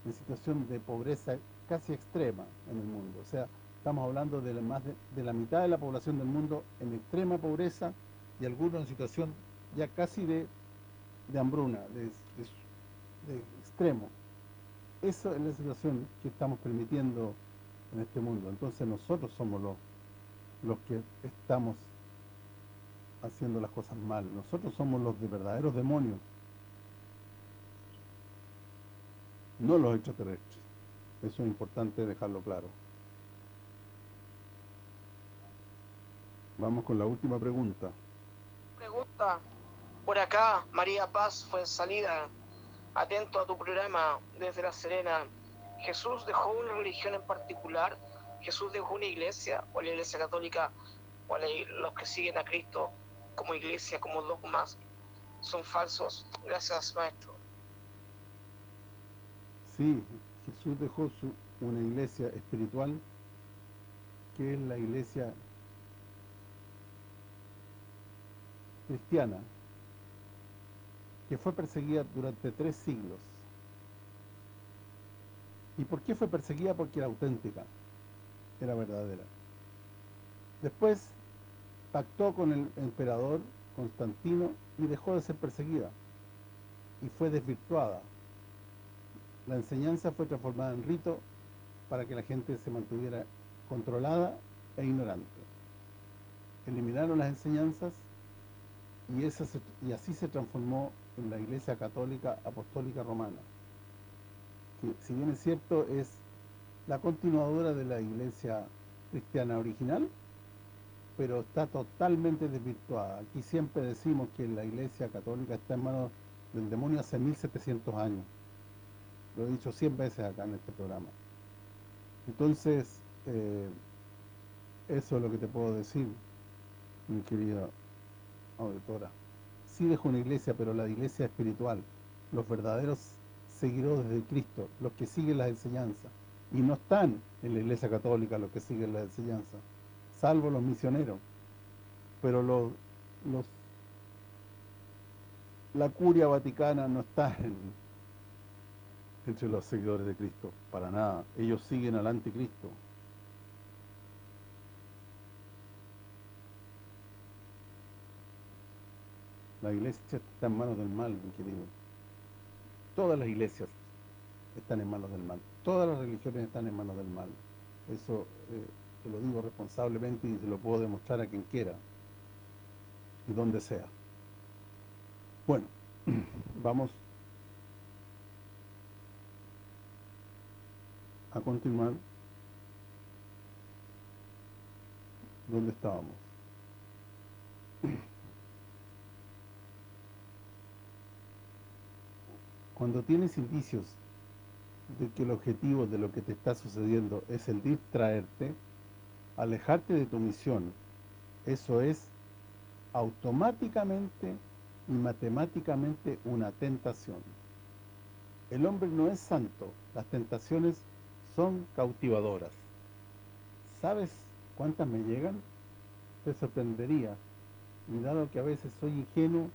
en situación de pobreza casi extrema en el mundo. O sea, Estamos hablando de más de, la mitad de la población del mundo en extrema pobreza y algunos en situación ya casi de, hambruna, de, extremo. Esa es la situación que estamos permitiendo en este mundo. Entonces nosotros somos los, los que estamos haciendo las cosas mal. Nosotros somos los de verdaderos demonios, no los extraterrestres. Eso es importante dejarlo claro. Vamos con la última pregunta. Pregunta. Por acá, María Paz fue salida. Atento a tu programa desde La Serena. ¿Jesús dejó una religión en particular? ¿Jesús dejó una iglesia? ¿O la iglesia católica? ¿O los que siguen a Cristo como iglesia, como dogmas? ¿Son falsos? Gracias, maestro. Sí, Jesús dejó una iglesia espiritual que es la iglesia cristiana que fue perseguida durante tres siglos. ¿Y por qué fue perseguida? Porque era auténtica, era verdadera. Después pactó con el emperador Constantino y dejó de ser perseguida y fue desvirtuada. La enseñanza fue transformada en rito para que la gente se mantuviera controlada e ignorante. Eliminaron las enseñanzas y, así se transformó en la Iglesia Católica Apostólica Romana, que si bien es cierto es la continuadora de la Iglesia cristiana original, pero está totalmente desvirtuada. Aquí siempre decimos que la Iglesia Católica está en manos del demonio hace 1700 años. Lo he dicho 100 veces acá en este programa. Entonces, eh, eso es lo que te puedo decir, mi querido auditora. Sí dejó una iglesia, pero la iglesia espiritual, los verdaderos seguidores de Cristo, los que siguen las enseñanzas, y no están en la iglesia católica los que siguen las enseñanzas, salvo los misioneros, pero los, los la curia vaticana no está entre los seguidores de Cristo, para nada, ellos siguen al anticristo, La iglesia está en manos del mal, mi querido. Todas las iglesias están en manos del mal. Todas las religiones están en manos del mal. Eso eh, te lo digo responsablemente y se lo puedo demostrar a quien quiera y donde sea. Bueno, [clears throat] vamos a continuar donde estábamos. Cuando tienes indicios de que el objetivo de lo que te está sucediendo es el distraerte, alejarte de tu misión, eso es automáticamente y matemáticamente una tentación. El hombre no es santo, las tentaciones son cautivadoras. ¿Sabes cuántas me llegan? Te sorprendería, y dado que a veces soy ingenuo,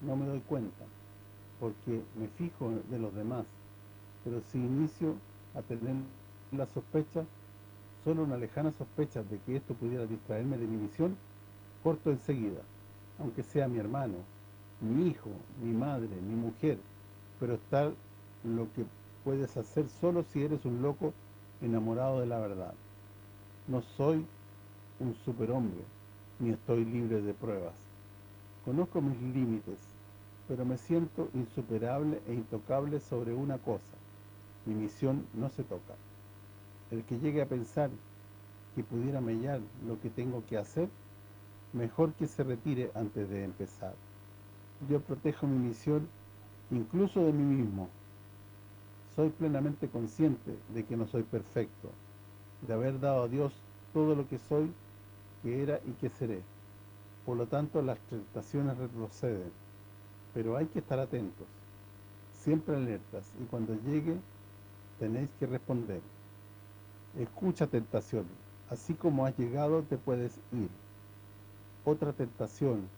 no me doy cuenta porque me fijo de los demás, pero si inicio a tener la sospecha, solo una lejana sospecha de que esto pudiera distraerme de mi misión, corto enseguida, aunque sea mi hermano, mi hijo, mi madre, mi mujer, pero está lo que puedes hacer solo si eres un loco enamorado de la verdad. No soy un superhombre, ni estoy libre de pruebas. Conozco mis límites, pero me siento insuperable e intocable sobre una cosa. Mi misión no se toca. El que llegue a pensar que pudiera mellar lo que tengo que hacer, mejor que se retire antes de empezar. Yo protejo mi misión incluso de mí mismo. Soy plenamente consciente de que no soy perfecto, de haber dado a Dios todo lo que soy, que era y que seré. Por lo tanto, las tentaciones retroceden, pero hay que estar atentos, siempre alertas, y cuando llegue, tenéis que responder. Escucha tentación, así como has llegado te puedes ir. Otra tentación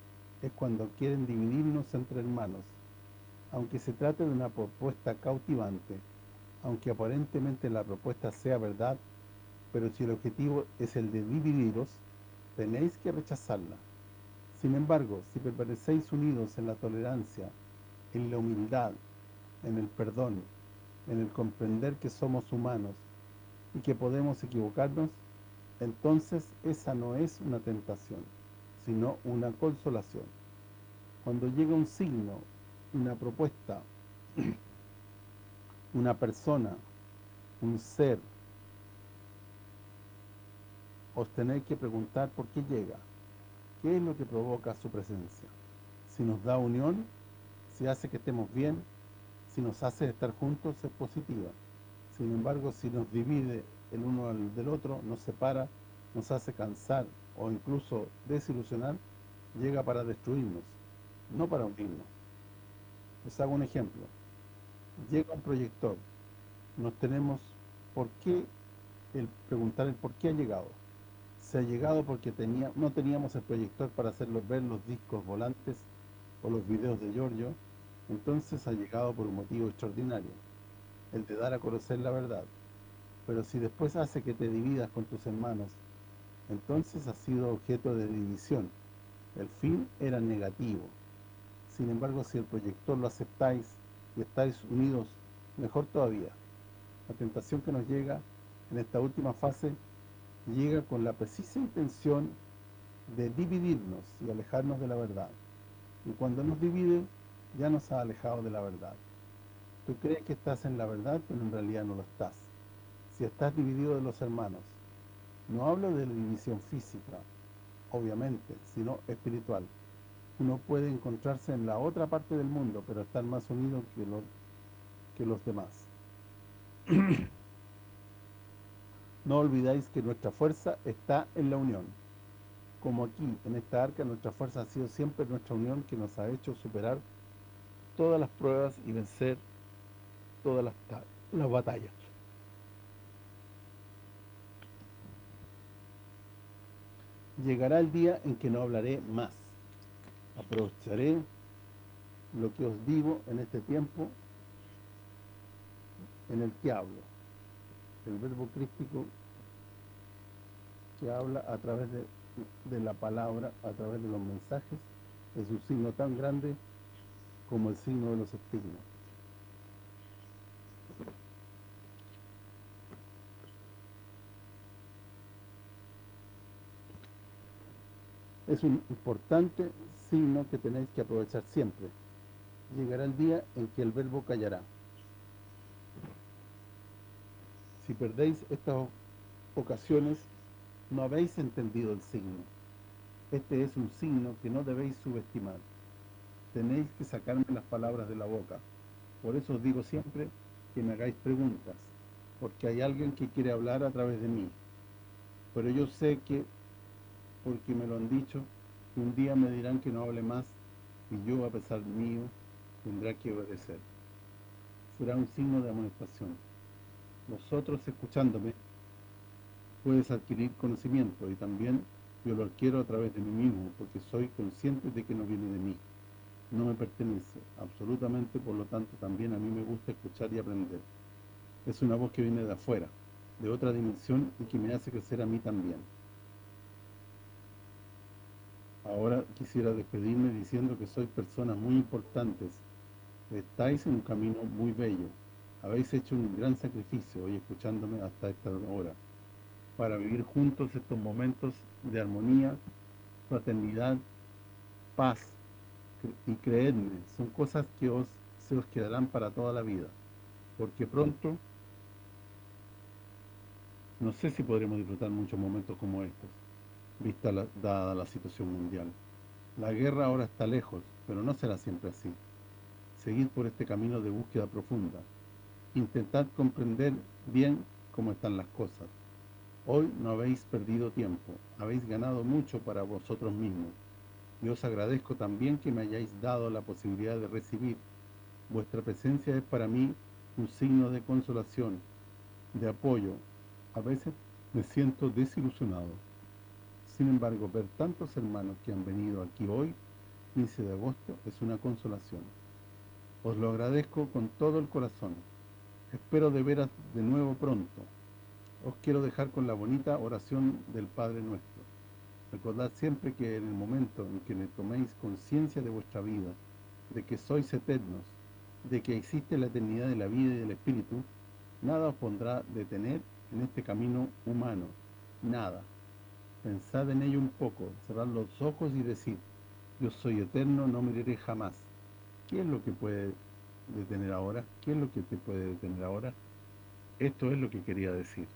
es cuando quieren dividirnos entre hermanos, aunque se trate de una propuesta cautivante, aunque aparentemente la propuesta sea verdad, pero si el objetivo es el de dividiros, tenéis que rechazarla. Sin embargo, si permanecéis unidos en la tolerancia, en la humildad, en el perdón, en el comprender que somos humanos y que podemos equivocarnos, entonces esa no es una tentación, sino una consolación. Cuando llega un signo, una propuesta, una persona, un ser, os tenéis que preguntar por qué llega, qué es lo que provoca su presencia. Si nos da unión, si hace que estemos bien, si nos hace estar juntos, es positiva. Sin embargo, si nos divide el uno del otro, nos separa, nos hace cansar o incluso desilusionar, llega para destruirnos, no para unirnos. Les hago un ejemplo. Llega un proyector, nos tenemos por qué el preguntar el por qué ha llegado. Se ha llegado porque tenía, no teníamos el proyector para hacerlo ver los discos volantes o los videos de Giorgio, entonces ha llegado por un motivo extraordinario, el de dar a conocer la verdad. Pero si después hace que te dividas con tus hermanos, entonces ha sido objeto de división. El fin era negativo. Sin embargo, si el proyector lo aceptáis y estáis unidos, mejor todavía. La tentación que nos llega en esta última fase llega con la precisa intención de dividirnos y alejarnos de la verdad. Y cuando nos divide, ya nos ha alejado de la verdad. Tú crees que estás en la verdad, pero en realidad no lo estás. Si estás dividido de los hermanos, no hablo de la división física, obviamente, sino espiritual. Uno puede encontrarse en la otra parte del mundo, pero estar más unido que los, demás. [clears throat] no olvidáis que nuestra fuerza está en la unión. Como aquí, en esta arca, nuestra fuerza ha sido siempre nuestra unión que nos ha hecho superar todas las pruebas y vencer todas las batallas. Llegará el día en que no hablaré más. Aprovecharé lo que os digo en este tiempo en el que hablo. El verbo crístico que habla a través de, de la palabra, a través de los mensajes, es un signo tan grande como el signo de los estigmas. Es un importante signo que tenéis que aprovechar siempre. Llegará el día en que el verbo callará. Si perdéis estas ocasiones, no habéis entendido el signo. Este es un signo que no debéis subestimar tenéis que sacarme las palabras de la boca. Por eso os digo siempre que me hagáis preguntas, porque hay alguien que quiere hablar a través de mí. Pero yo sé que, porque me lo han dicho, un día me dirán que no hable más y yo, a pesar mío, tendrá que obedecer. Será un signo de amonestación. Vosotros, escuchándome, puedes adquirir conocimiento y también yo lo adquiero a través de mí mismo, porque soy consciente de que no viene de mí no me pertenece absolutamente, por lo tanto también a mí me gusta escuchar y aprender. Es una voz que viene de afuera, de otra dimensión y que me hace crecer a mí también. Ahora quisiera despedirme diciendo que sois personas muy importantes, estáis en un camino muy bello, habéis hecho un gran sacrificio hoy escuchándome hasta esta hora, para vivir juntos estos momentos de armonía fraternidad, paz, y creedme, son cosas que os se os quedarán para toda la vida, porque pronto no sé si podremos disfrutar muchos momentos como estos, vista la, dada la situación mundial. La guerra ahora está lejos, pero no será siempre así. Seguid por este camino de búsqueda profunda. Intentad comprender bien cómo están las cosas. Hoy no habéis perdido tiempo, habéis ganado mucho para vosotros mismos. Y os agradezco también que me hayáis dado la posibilidad de recibir. Vuestra presencia es para mí un signo de consolación, de apoyo. A veces me siento desilusionado. Sin embargo, ver tantos hermanos que han venido aquí hoy, 15 de agosto, es una consolación. Os lo agradezco con todo el corazón. Espero de veras de nuevo pronto. Os quiero dejar con la bonita oración del Padre Nuestro. Recordad siempre que en el momento en que toméis conciencia de vuestra vida, de que sois eternos, de que existe la eternidad de la vida y del Espíritu, nada os pondrá detener en este camino humano. Nada. Pensad en ello un poco, cerrad los ojos y decir, yo soy eterno, no moriré jamás. ¿Qué es lo que puede detener ahora? ¿Qué es lo que te puede detener ahora? Esto es lo que quería decir.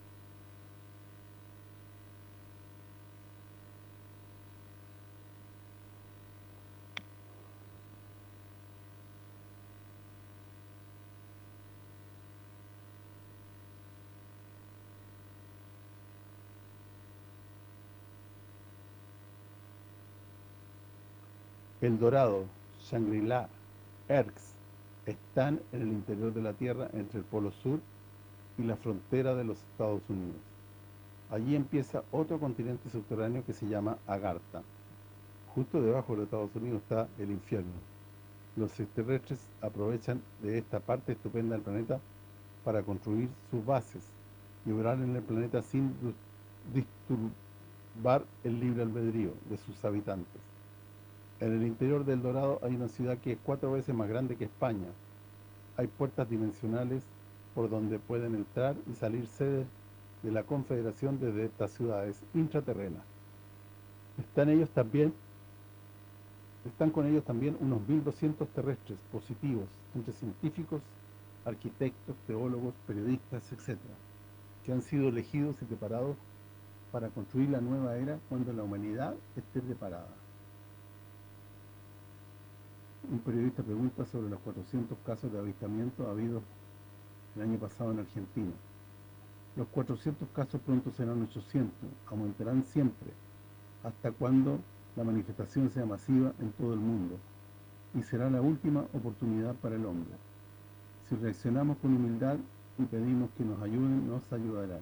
El Dorado, Shangri-La, Erx, están en el interior de la Tierra entre el Polo Sur y la frontera de los Estados Unidos. Allí empieza otro continente subterráneo que se llama Agartha. Justo debajo de los Estados Unidos está el infierno. Los extraterrestres aprovechan de esta parte estupenda del planeta para construir sus bases y obrar en el planeta sin disturbar el libre albedrío de sus habitantes. En el interior del Dorado hay una ciudad que es cuatro veces más grande que España. Hay puertas dimensionales por donde pueden entrar y salir sedes de la Confederación desde estas ciudades intraterrenas. Están ellos también están con ellos también unos 1.200 terrestres positivos, entre científicos, arquitectos, teólogos, periodistas, etc., que han sido elegidos y preparados para construir la nueva era cuando la humanidad esté preparada un periodista pregunta sobre los 400 casos de avistamiento habidos el año pasado en Argentina. Los 400 casos pronto serán 800, aumentarán siempre, hasta cuando la manifestación sea masiva en todo el mundo, y será la última oportunidad para el hombre. Si reaccionamos con humildad y pedimos que nos ayuden, nos ayudarán.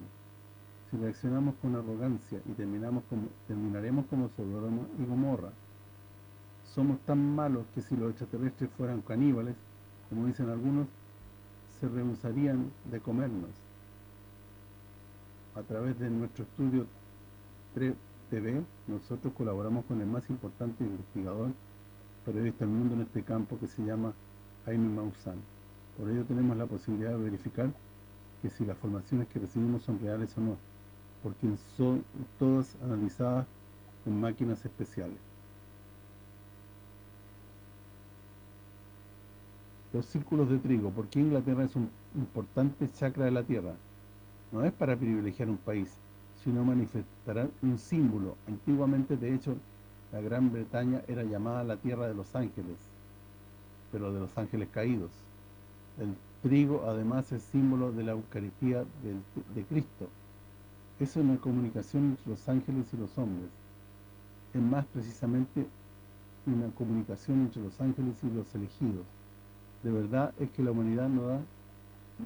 Si reaccionamos con arrogancia y terminamos como, terminaremos como Sodoma y Gomorra, somos tan malos que si los extraterrestres fueran caníbales, como dicen algunos, se rehusarían de comernos. A través de nuestro estudio TV, nosotros colaboramos con el más importante investigador periodista del mundo en este campo que se llama Jaime Maussan. Por ello tenemos la posibilidad de verificar que si las formaciones que recibimos son reales o no, porque son todas analizadas con máquinas especiales. Los círculos de trigo. ¿Por qué Inglaterra es un importante chakra de la Tierra? No es para privilegiar un país, sino manifestará un símbolo. Antiguamente, de hecho, la Gran Bretaña era llamada la Tierra de los Ángeles, pero de los ángeles caídos. El trigo, además, es símbolo de la Eucaristía de Cristo. Es una comunicación entre los ángeles y los hombres. Es más precisamente una comunicación entre los ángeles y los elegidos de verdad es que la humanidad no da,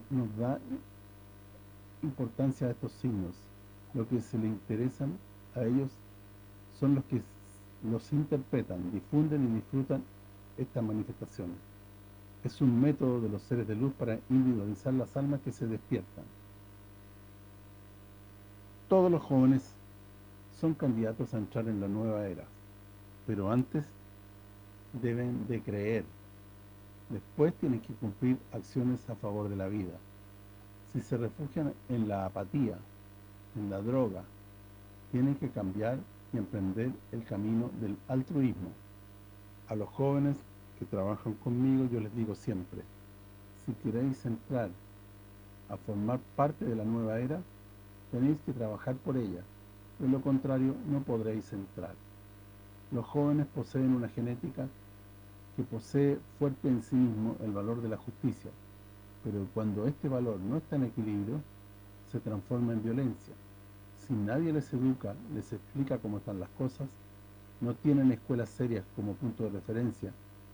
nos da importancia a estos signos. Lo que se le interesan a ellos son los que los interpretan, difunden y disfrutan estas manifestaciones. Es un método de los seres de luz para individualizar las almas que se despiertan. Todos los jóvenes son candidatos a entrar en la nueva era, pero antes deben de creer Después tienen que cumplir acciones a favor de la vida. Si se refugian en la apatía, en la droga, tienen que cambiar y emprender el camino del altruismo. A los jóvenes que trabajan conmigo yo les digo siempre, si queréis entrar a formar parte de la nueva era, tenéis que trabajar por ella, de lo contrario no podréis entrar. Los jóvenes poseen una genética que posee fuerte en sí mismo el valor de la justicia, pero cuando este valor no está en equilibrio, se transforma en violencia. Si nadie les educa, les explica cómo están las cosas, no tienen escuelas serias como punto de referencia,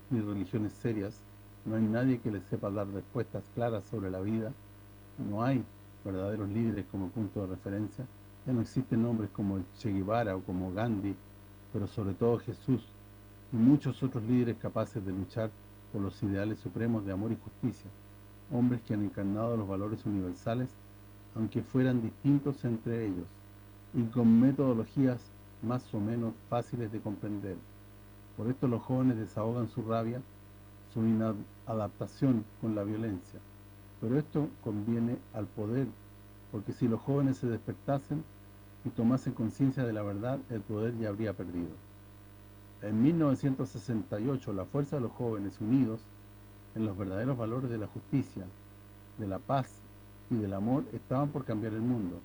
ni religiones serias, no hay nadie que les sepa dar respuestas claras sobre la vida, no hay verdaderos líderes como punto de referencia, ya no existen nombres como Che Guevara o como Gandhi, pero sobre todo Jesús y muchos otros líderes capaces de luchar por los ideales supremos de amor y justicia, hombres que han encarnado los valores universales, aunque fueran distintos entre ellos, y con metodologías más o menos fáciles de comprender. Por esto los jóvenes desahogan su rabia, su inadaptación con la violencia. Pero esto conviene al poder, porque si los jóvenes se despertasen y tomasen conciencia de la verdad, el poder ya habría perdido. En 1968, la fuerza de los jóvenes unidos en los verdaderos valores de la justicia, de la paz y del amor estaban por cambiar el mundo.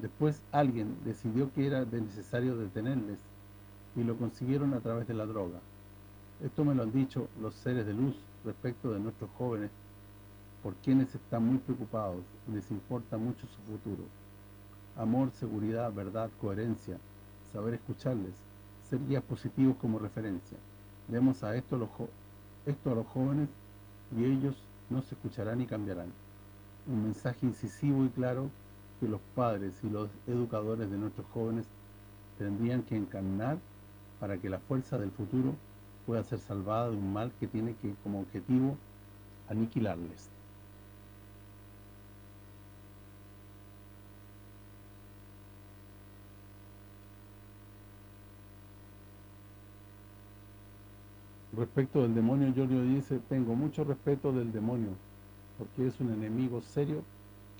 Después alguien decidió que era necesario detenerles y lo consiguieron a través de la droga. Esto me lo han dicho los seres de luz respecto de nuestros jóvenes, por quienes están muy preocupados y les importa mucho su futuro. Amor, seguridad, verdad, coherencia, saber escucharles, ser guías positivos como referencia. Demos a esto a los jóvenes y ellos no se escucharán y cambiarán. Un mensaje incisivo y claro que los padres y los educadores de nuestros jóvenes tendrían que encarnar para que la fuerza del futuro pueda ser salvada de un mal que tiene que como objetivo aniquilarles. Respecto del demonio, Giorgio dice, tengo mucho respeto del demonio, porque es un enemigo serio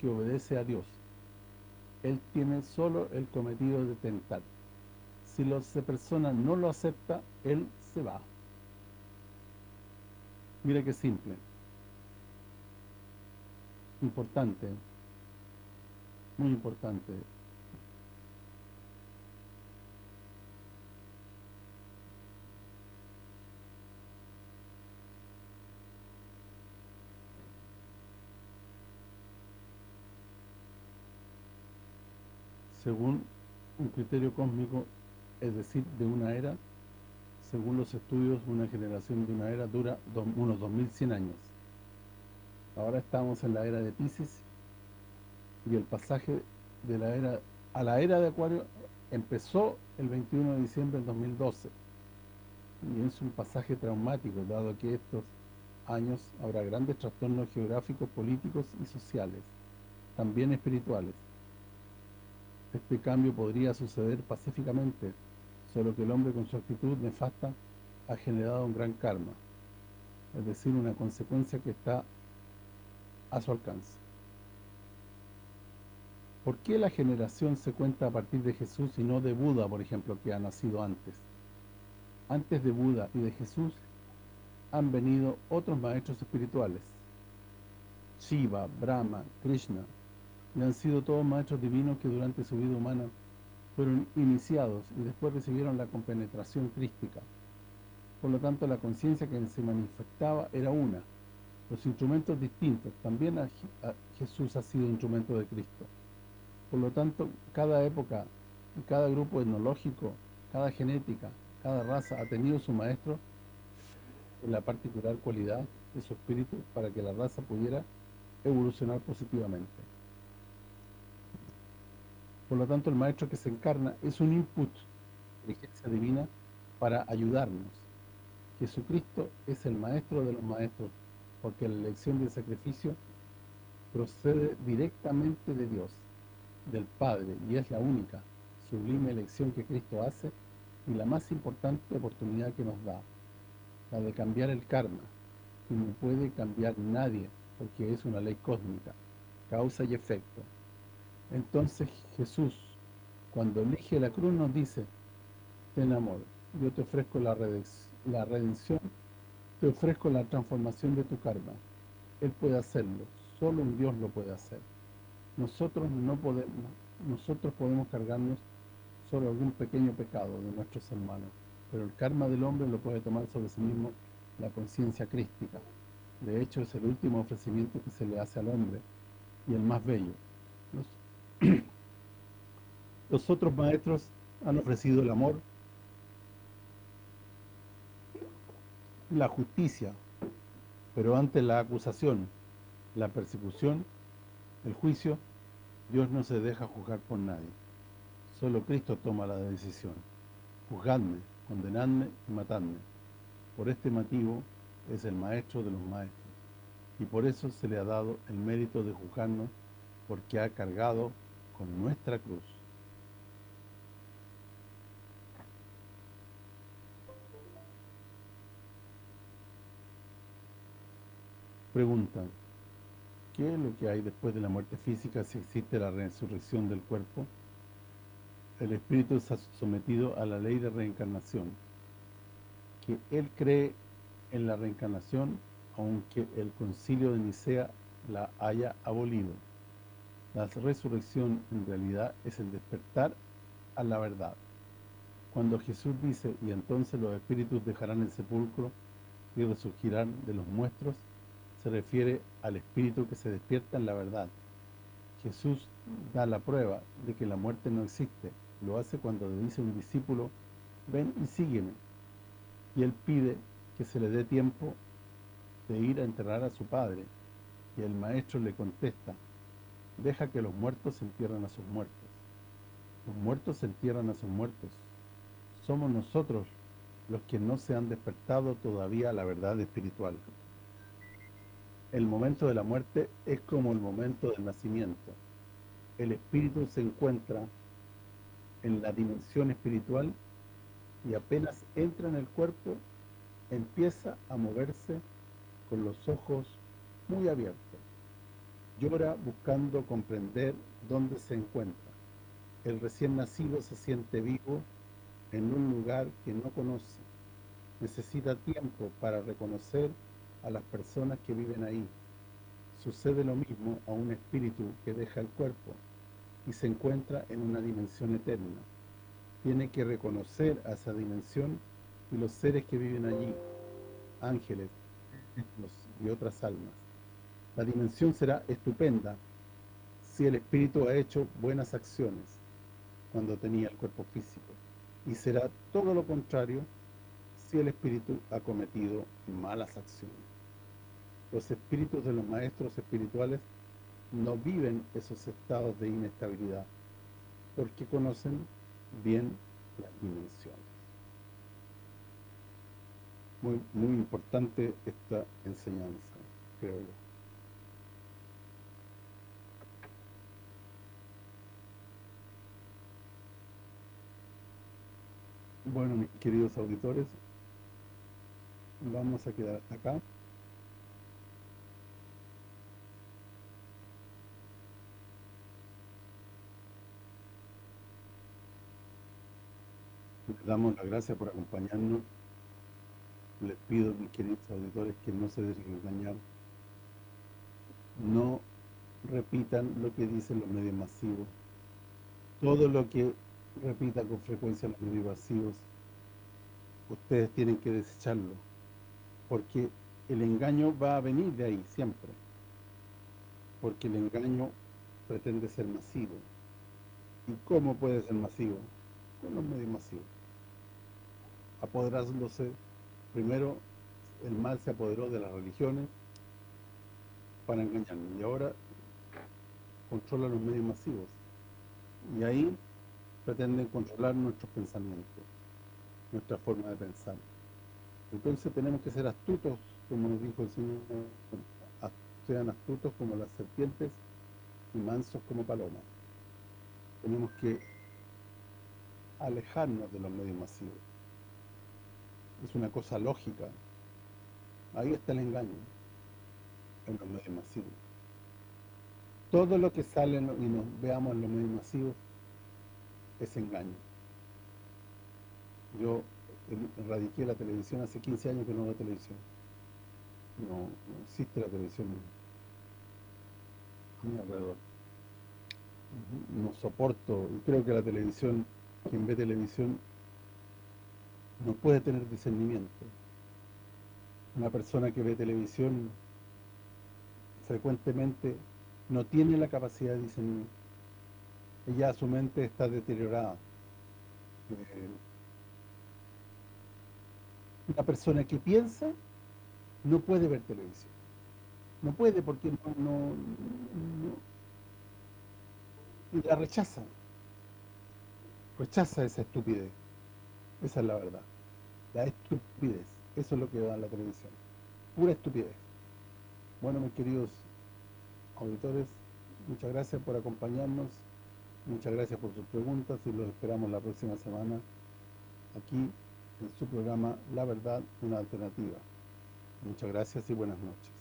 que obedece a Dios. Él tiene solo el cometido de tentar. Si la persona no lo acepta, él se va. Mira qué simple. Importante. Muy importante. Según un criterio cósmico, es decir, de una era, según los estudios, una generación de una era dura unos 2100 años. Ahora estamos en la era de Pisces y el pasaje de la era a la era de Acuario empezó el 21 de diciembre del 2012 y es un pasaje traumático dado que estos años habrá grandes trastornos geográficos, políticos y sociales, también espirituales este cambio podría suceder pacíficamente, solo que el hombre con su actitud nefasta ha generado un gran karma, es decir, una consecuencia que está a su alcance. ¿Por qué la generación se cuenta a partir de Jesús y no de Buda, por ejemplo, que ha nacido antes? Antes de Buda y de Jesús han venido otros maestros espirituales, Shiva, Brahma, Krishna, y han sido todos maestros divinos que durante su vida humana fueron iniciados y después recibieron la compenetración crística. Por lo tanto, la conciencia que se manifestaba era una. Los instrumentos distintos. También Jesús ha sido instrumento de Cristo. Por lo tanto, cada época, cada grupo etnológico, cada genética, cada raza ha tenido su maestro en la particular cualidad de su espíritu para que la raza pudiera evolucionar positivamente. Por lo tanto, el maestro que se encarna es un input, inteligencia divina, para ayudarnos. Jesucristo es el maestro de los maestros, porque la elección del sacrificio procede directamente de Dios, del Padre, y es la única, sublime elección que Cristo hace y la más importante oportunidad que nos da, la de cambiar el karma, que no puede cambiar nadie, porque es una ley cósmica, causa y efecto. Entonces Jesús, cuando elige la cruz, nos dice, ten amor. Yo te ofrezco la, redención, te ofrezco la transformación de tu karma. Él puede hacerlo, solo un Dios lo puede hacer. Nosotros no podemos, nosotros podemos cargarnos solo algún pequeño pecado de nuestros hermanos, pero el karma del hombre lo puede tomar sobre sí mismo la conciencia crística. De hecho, es el último ofrecimiento que se le hace al hombre y el más bello. [clears throat] Los, otros maestros han ofrecido el amor, la justicia, pero ante la acusación, la persecución, el juicio, Dios no se deja juzgar por nadie. Solo Cristo toma la decisión. Juzgadme, condenadme y matadme. Por este motivo es el maestro de los maestros. Y por eso se le ha dado el mérito de juzgarnos, porque ha cargado con nuestra cruz. Preguntan, ¿qué es lo que hay después de la muerte física si existe la resurrección del cuerpo? El espíritu está sometido a la ley de reencarnación, que él cree en la reencarnación aunque el concilio de Nicea la haya abolido. La resurrección en realidad es el despertar a la verdad. Cuando Jesús dice, y entonces los espíritus dejarán el sepulcro y resurgirán de los muestros, se refiere al espíritu que se despierta en la verdad. Jesús da la prueba de que la muerte no existe. Lo hace cuando le dice a un discípulo, ven y sígueme. Y él pide que se le dé tiempo de ir a enterrar a su padre. Y el maestro le contesta, deja que los muertos se entierren a sus muertos. Los muertos se entierran a sus muertos. Somos nosotros los que no se han despertado todavía a la verdad espiritual el momento de la muerte es como el momento del nacimiento. El espíritu se encuentra en la dimensión espiritual y apenas entra en el cuerpo, empieza a moverse con los ojos muy abiertos. Llora buscando comprender dónde se encuentra. El recién nacido se siente vivo en un lugar que no conoce. Necesita tiempo para reconocer a las personas que viven ahí. Sucede lo mismo a un espíritu que deja el cuerpo y se encuentra en una dimensión eterna. Tiene que reconocer a esa dimensión y los seres que viven allí, ángeles y otras almas. La dimensión será estupenda si el espíritu ha hecho buenas acciones cuando tenía el cuerpo físico y será todo lo contrario si el espíritu ha cometido malas acciones los espíritus de los maestros espirituales no viven esos estados de inestabilidad porque conocen bien las dimensiones. Muy, muy importante esta enseñanza, creo yo. Bueno, mis queridos auditores, vamos a quedar hasta acá. Les damos las gracias por acompañarnos. Les pido, mis queridos auditores, que no se dejen engañar. No repitan lo que dicen los medios masivos. Todo lo que repita con frecuencia los medios masivos, ustedes tienen que desecharlo. Porque el engaño va a venir de ahí, siempre. Porque el engaño pretende ser masivo. ¿Y cómo puede ser masivo? Con los medios masivos apoderándose, primero el mal se apoderó de las religiones para engañarnos y ahora controla los medios masivos y ahí pretenden controlar nuestros pensamientos, nuestra forma de pensar. Entonces tenemos que ser astutos, como nos dijo el Señor, sean astutos como las serpientes y mansos como palomas. Tenemos que alejarnos de los medios masivos es una cosa lógica. Ahí está el engaño en los medios masivos. Todo lo que sale y nos veamos en los medios masivos es engaño. Yo erradiqué la televisión hace 15 años que no veo televisión. No, no existe la televisión a mi alrededor. No soporto, creo que la televisión, quien ve televisión, no puede tener discernimiento. Una persona que ve televisión frecuentemente no tiene la capacidad de discernir. Ella, su mente está deteriorada. Eh, una persona que piensa no puede ver televisión. No puede porque no, no, la rechaza. Rechaza esa estupidez. Esa es la verdad. La estupidez. Eso es lo que da la televisión. Pura estupidez. Bueno, mis queridos auditores, muchas gracias por acompañarnos. Muchas gracias por sus preguntas y los esperamos la próxima semana aquí en su programa La Verdad, una alternativa. Muchas gracias y buenas noches.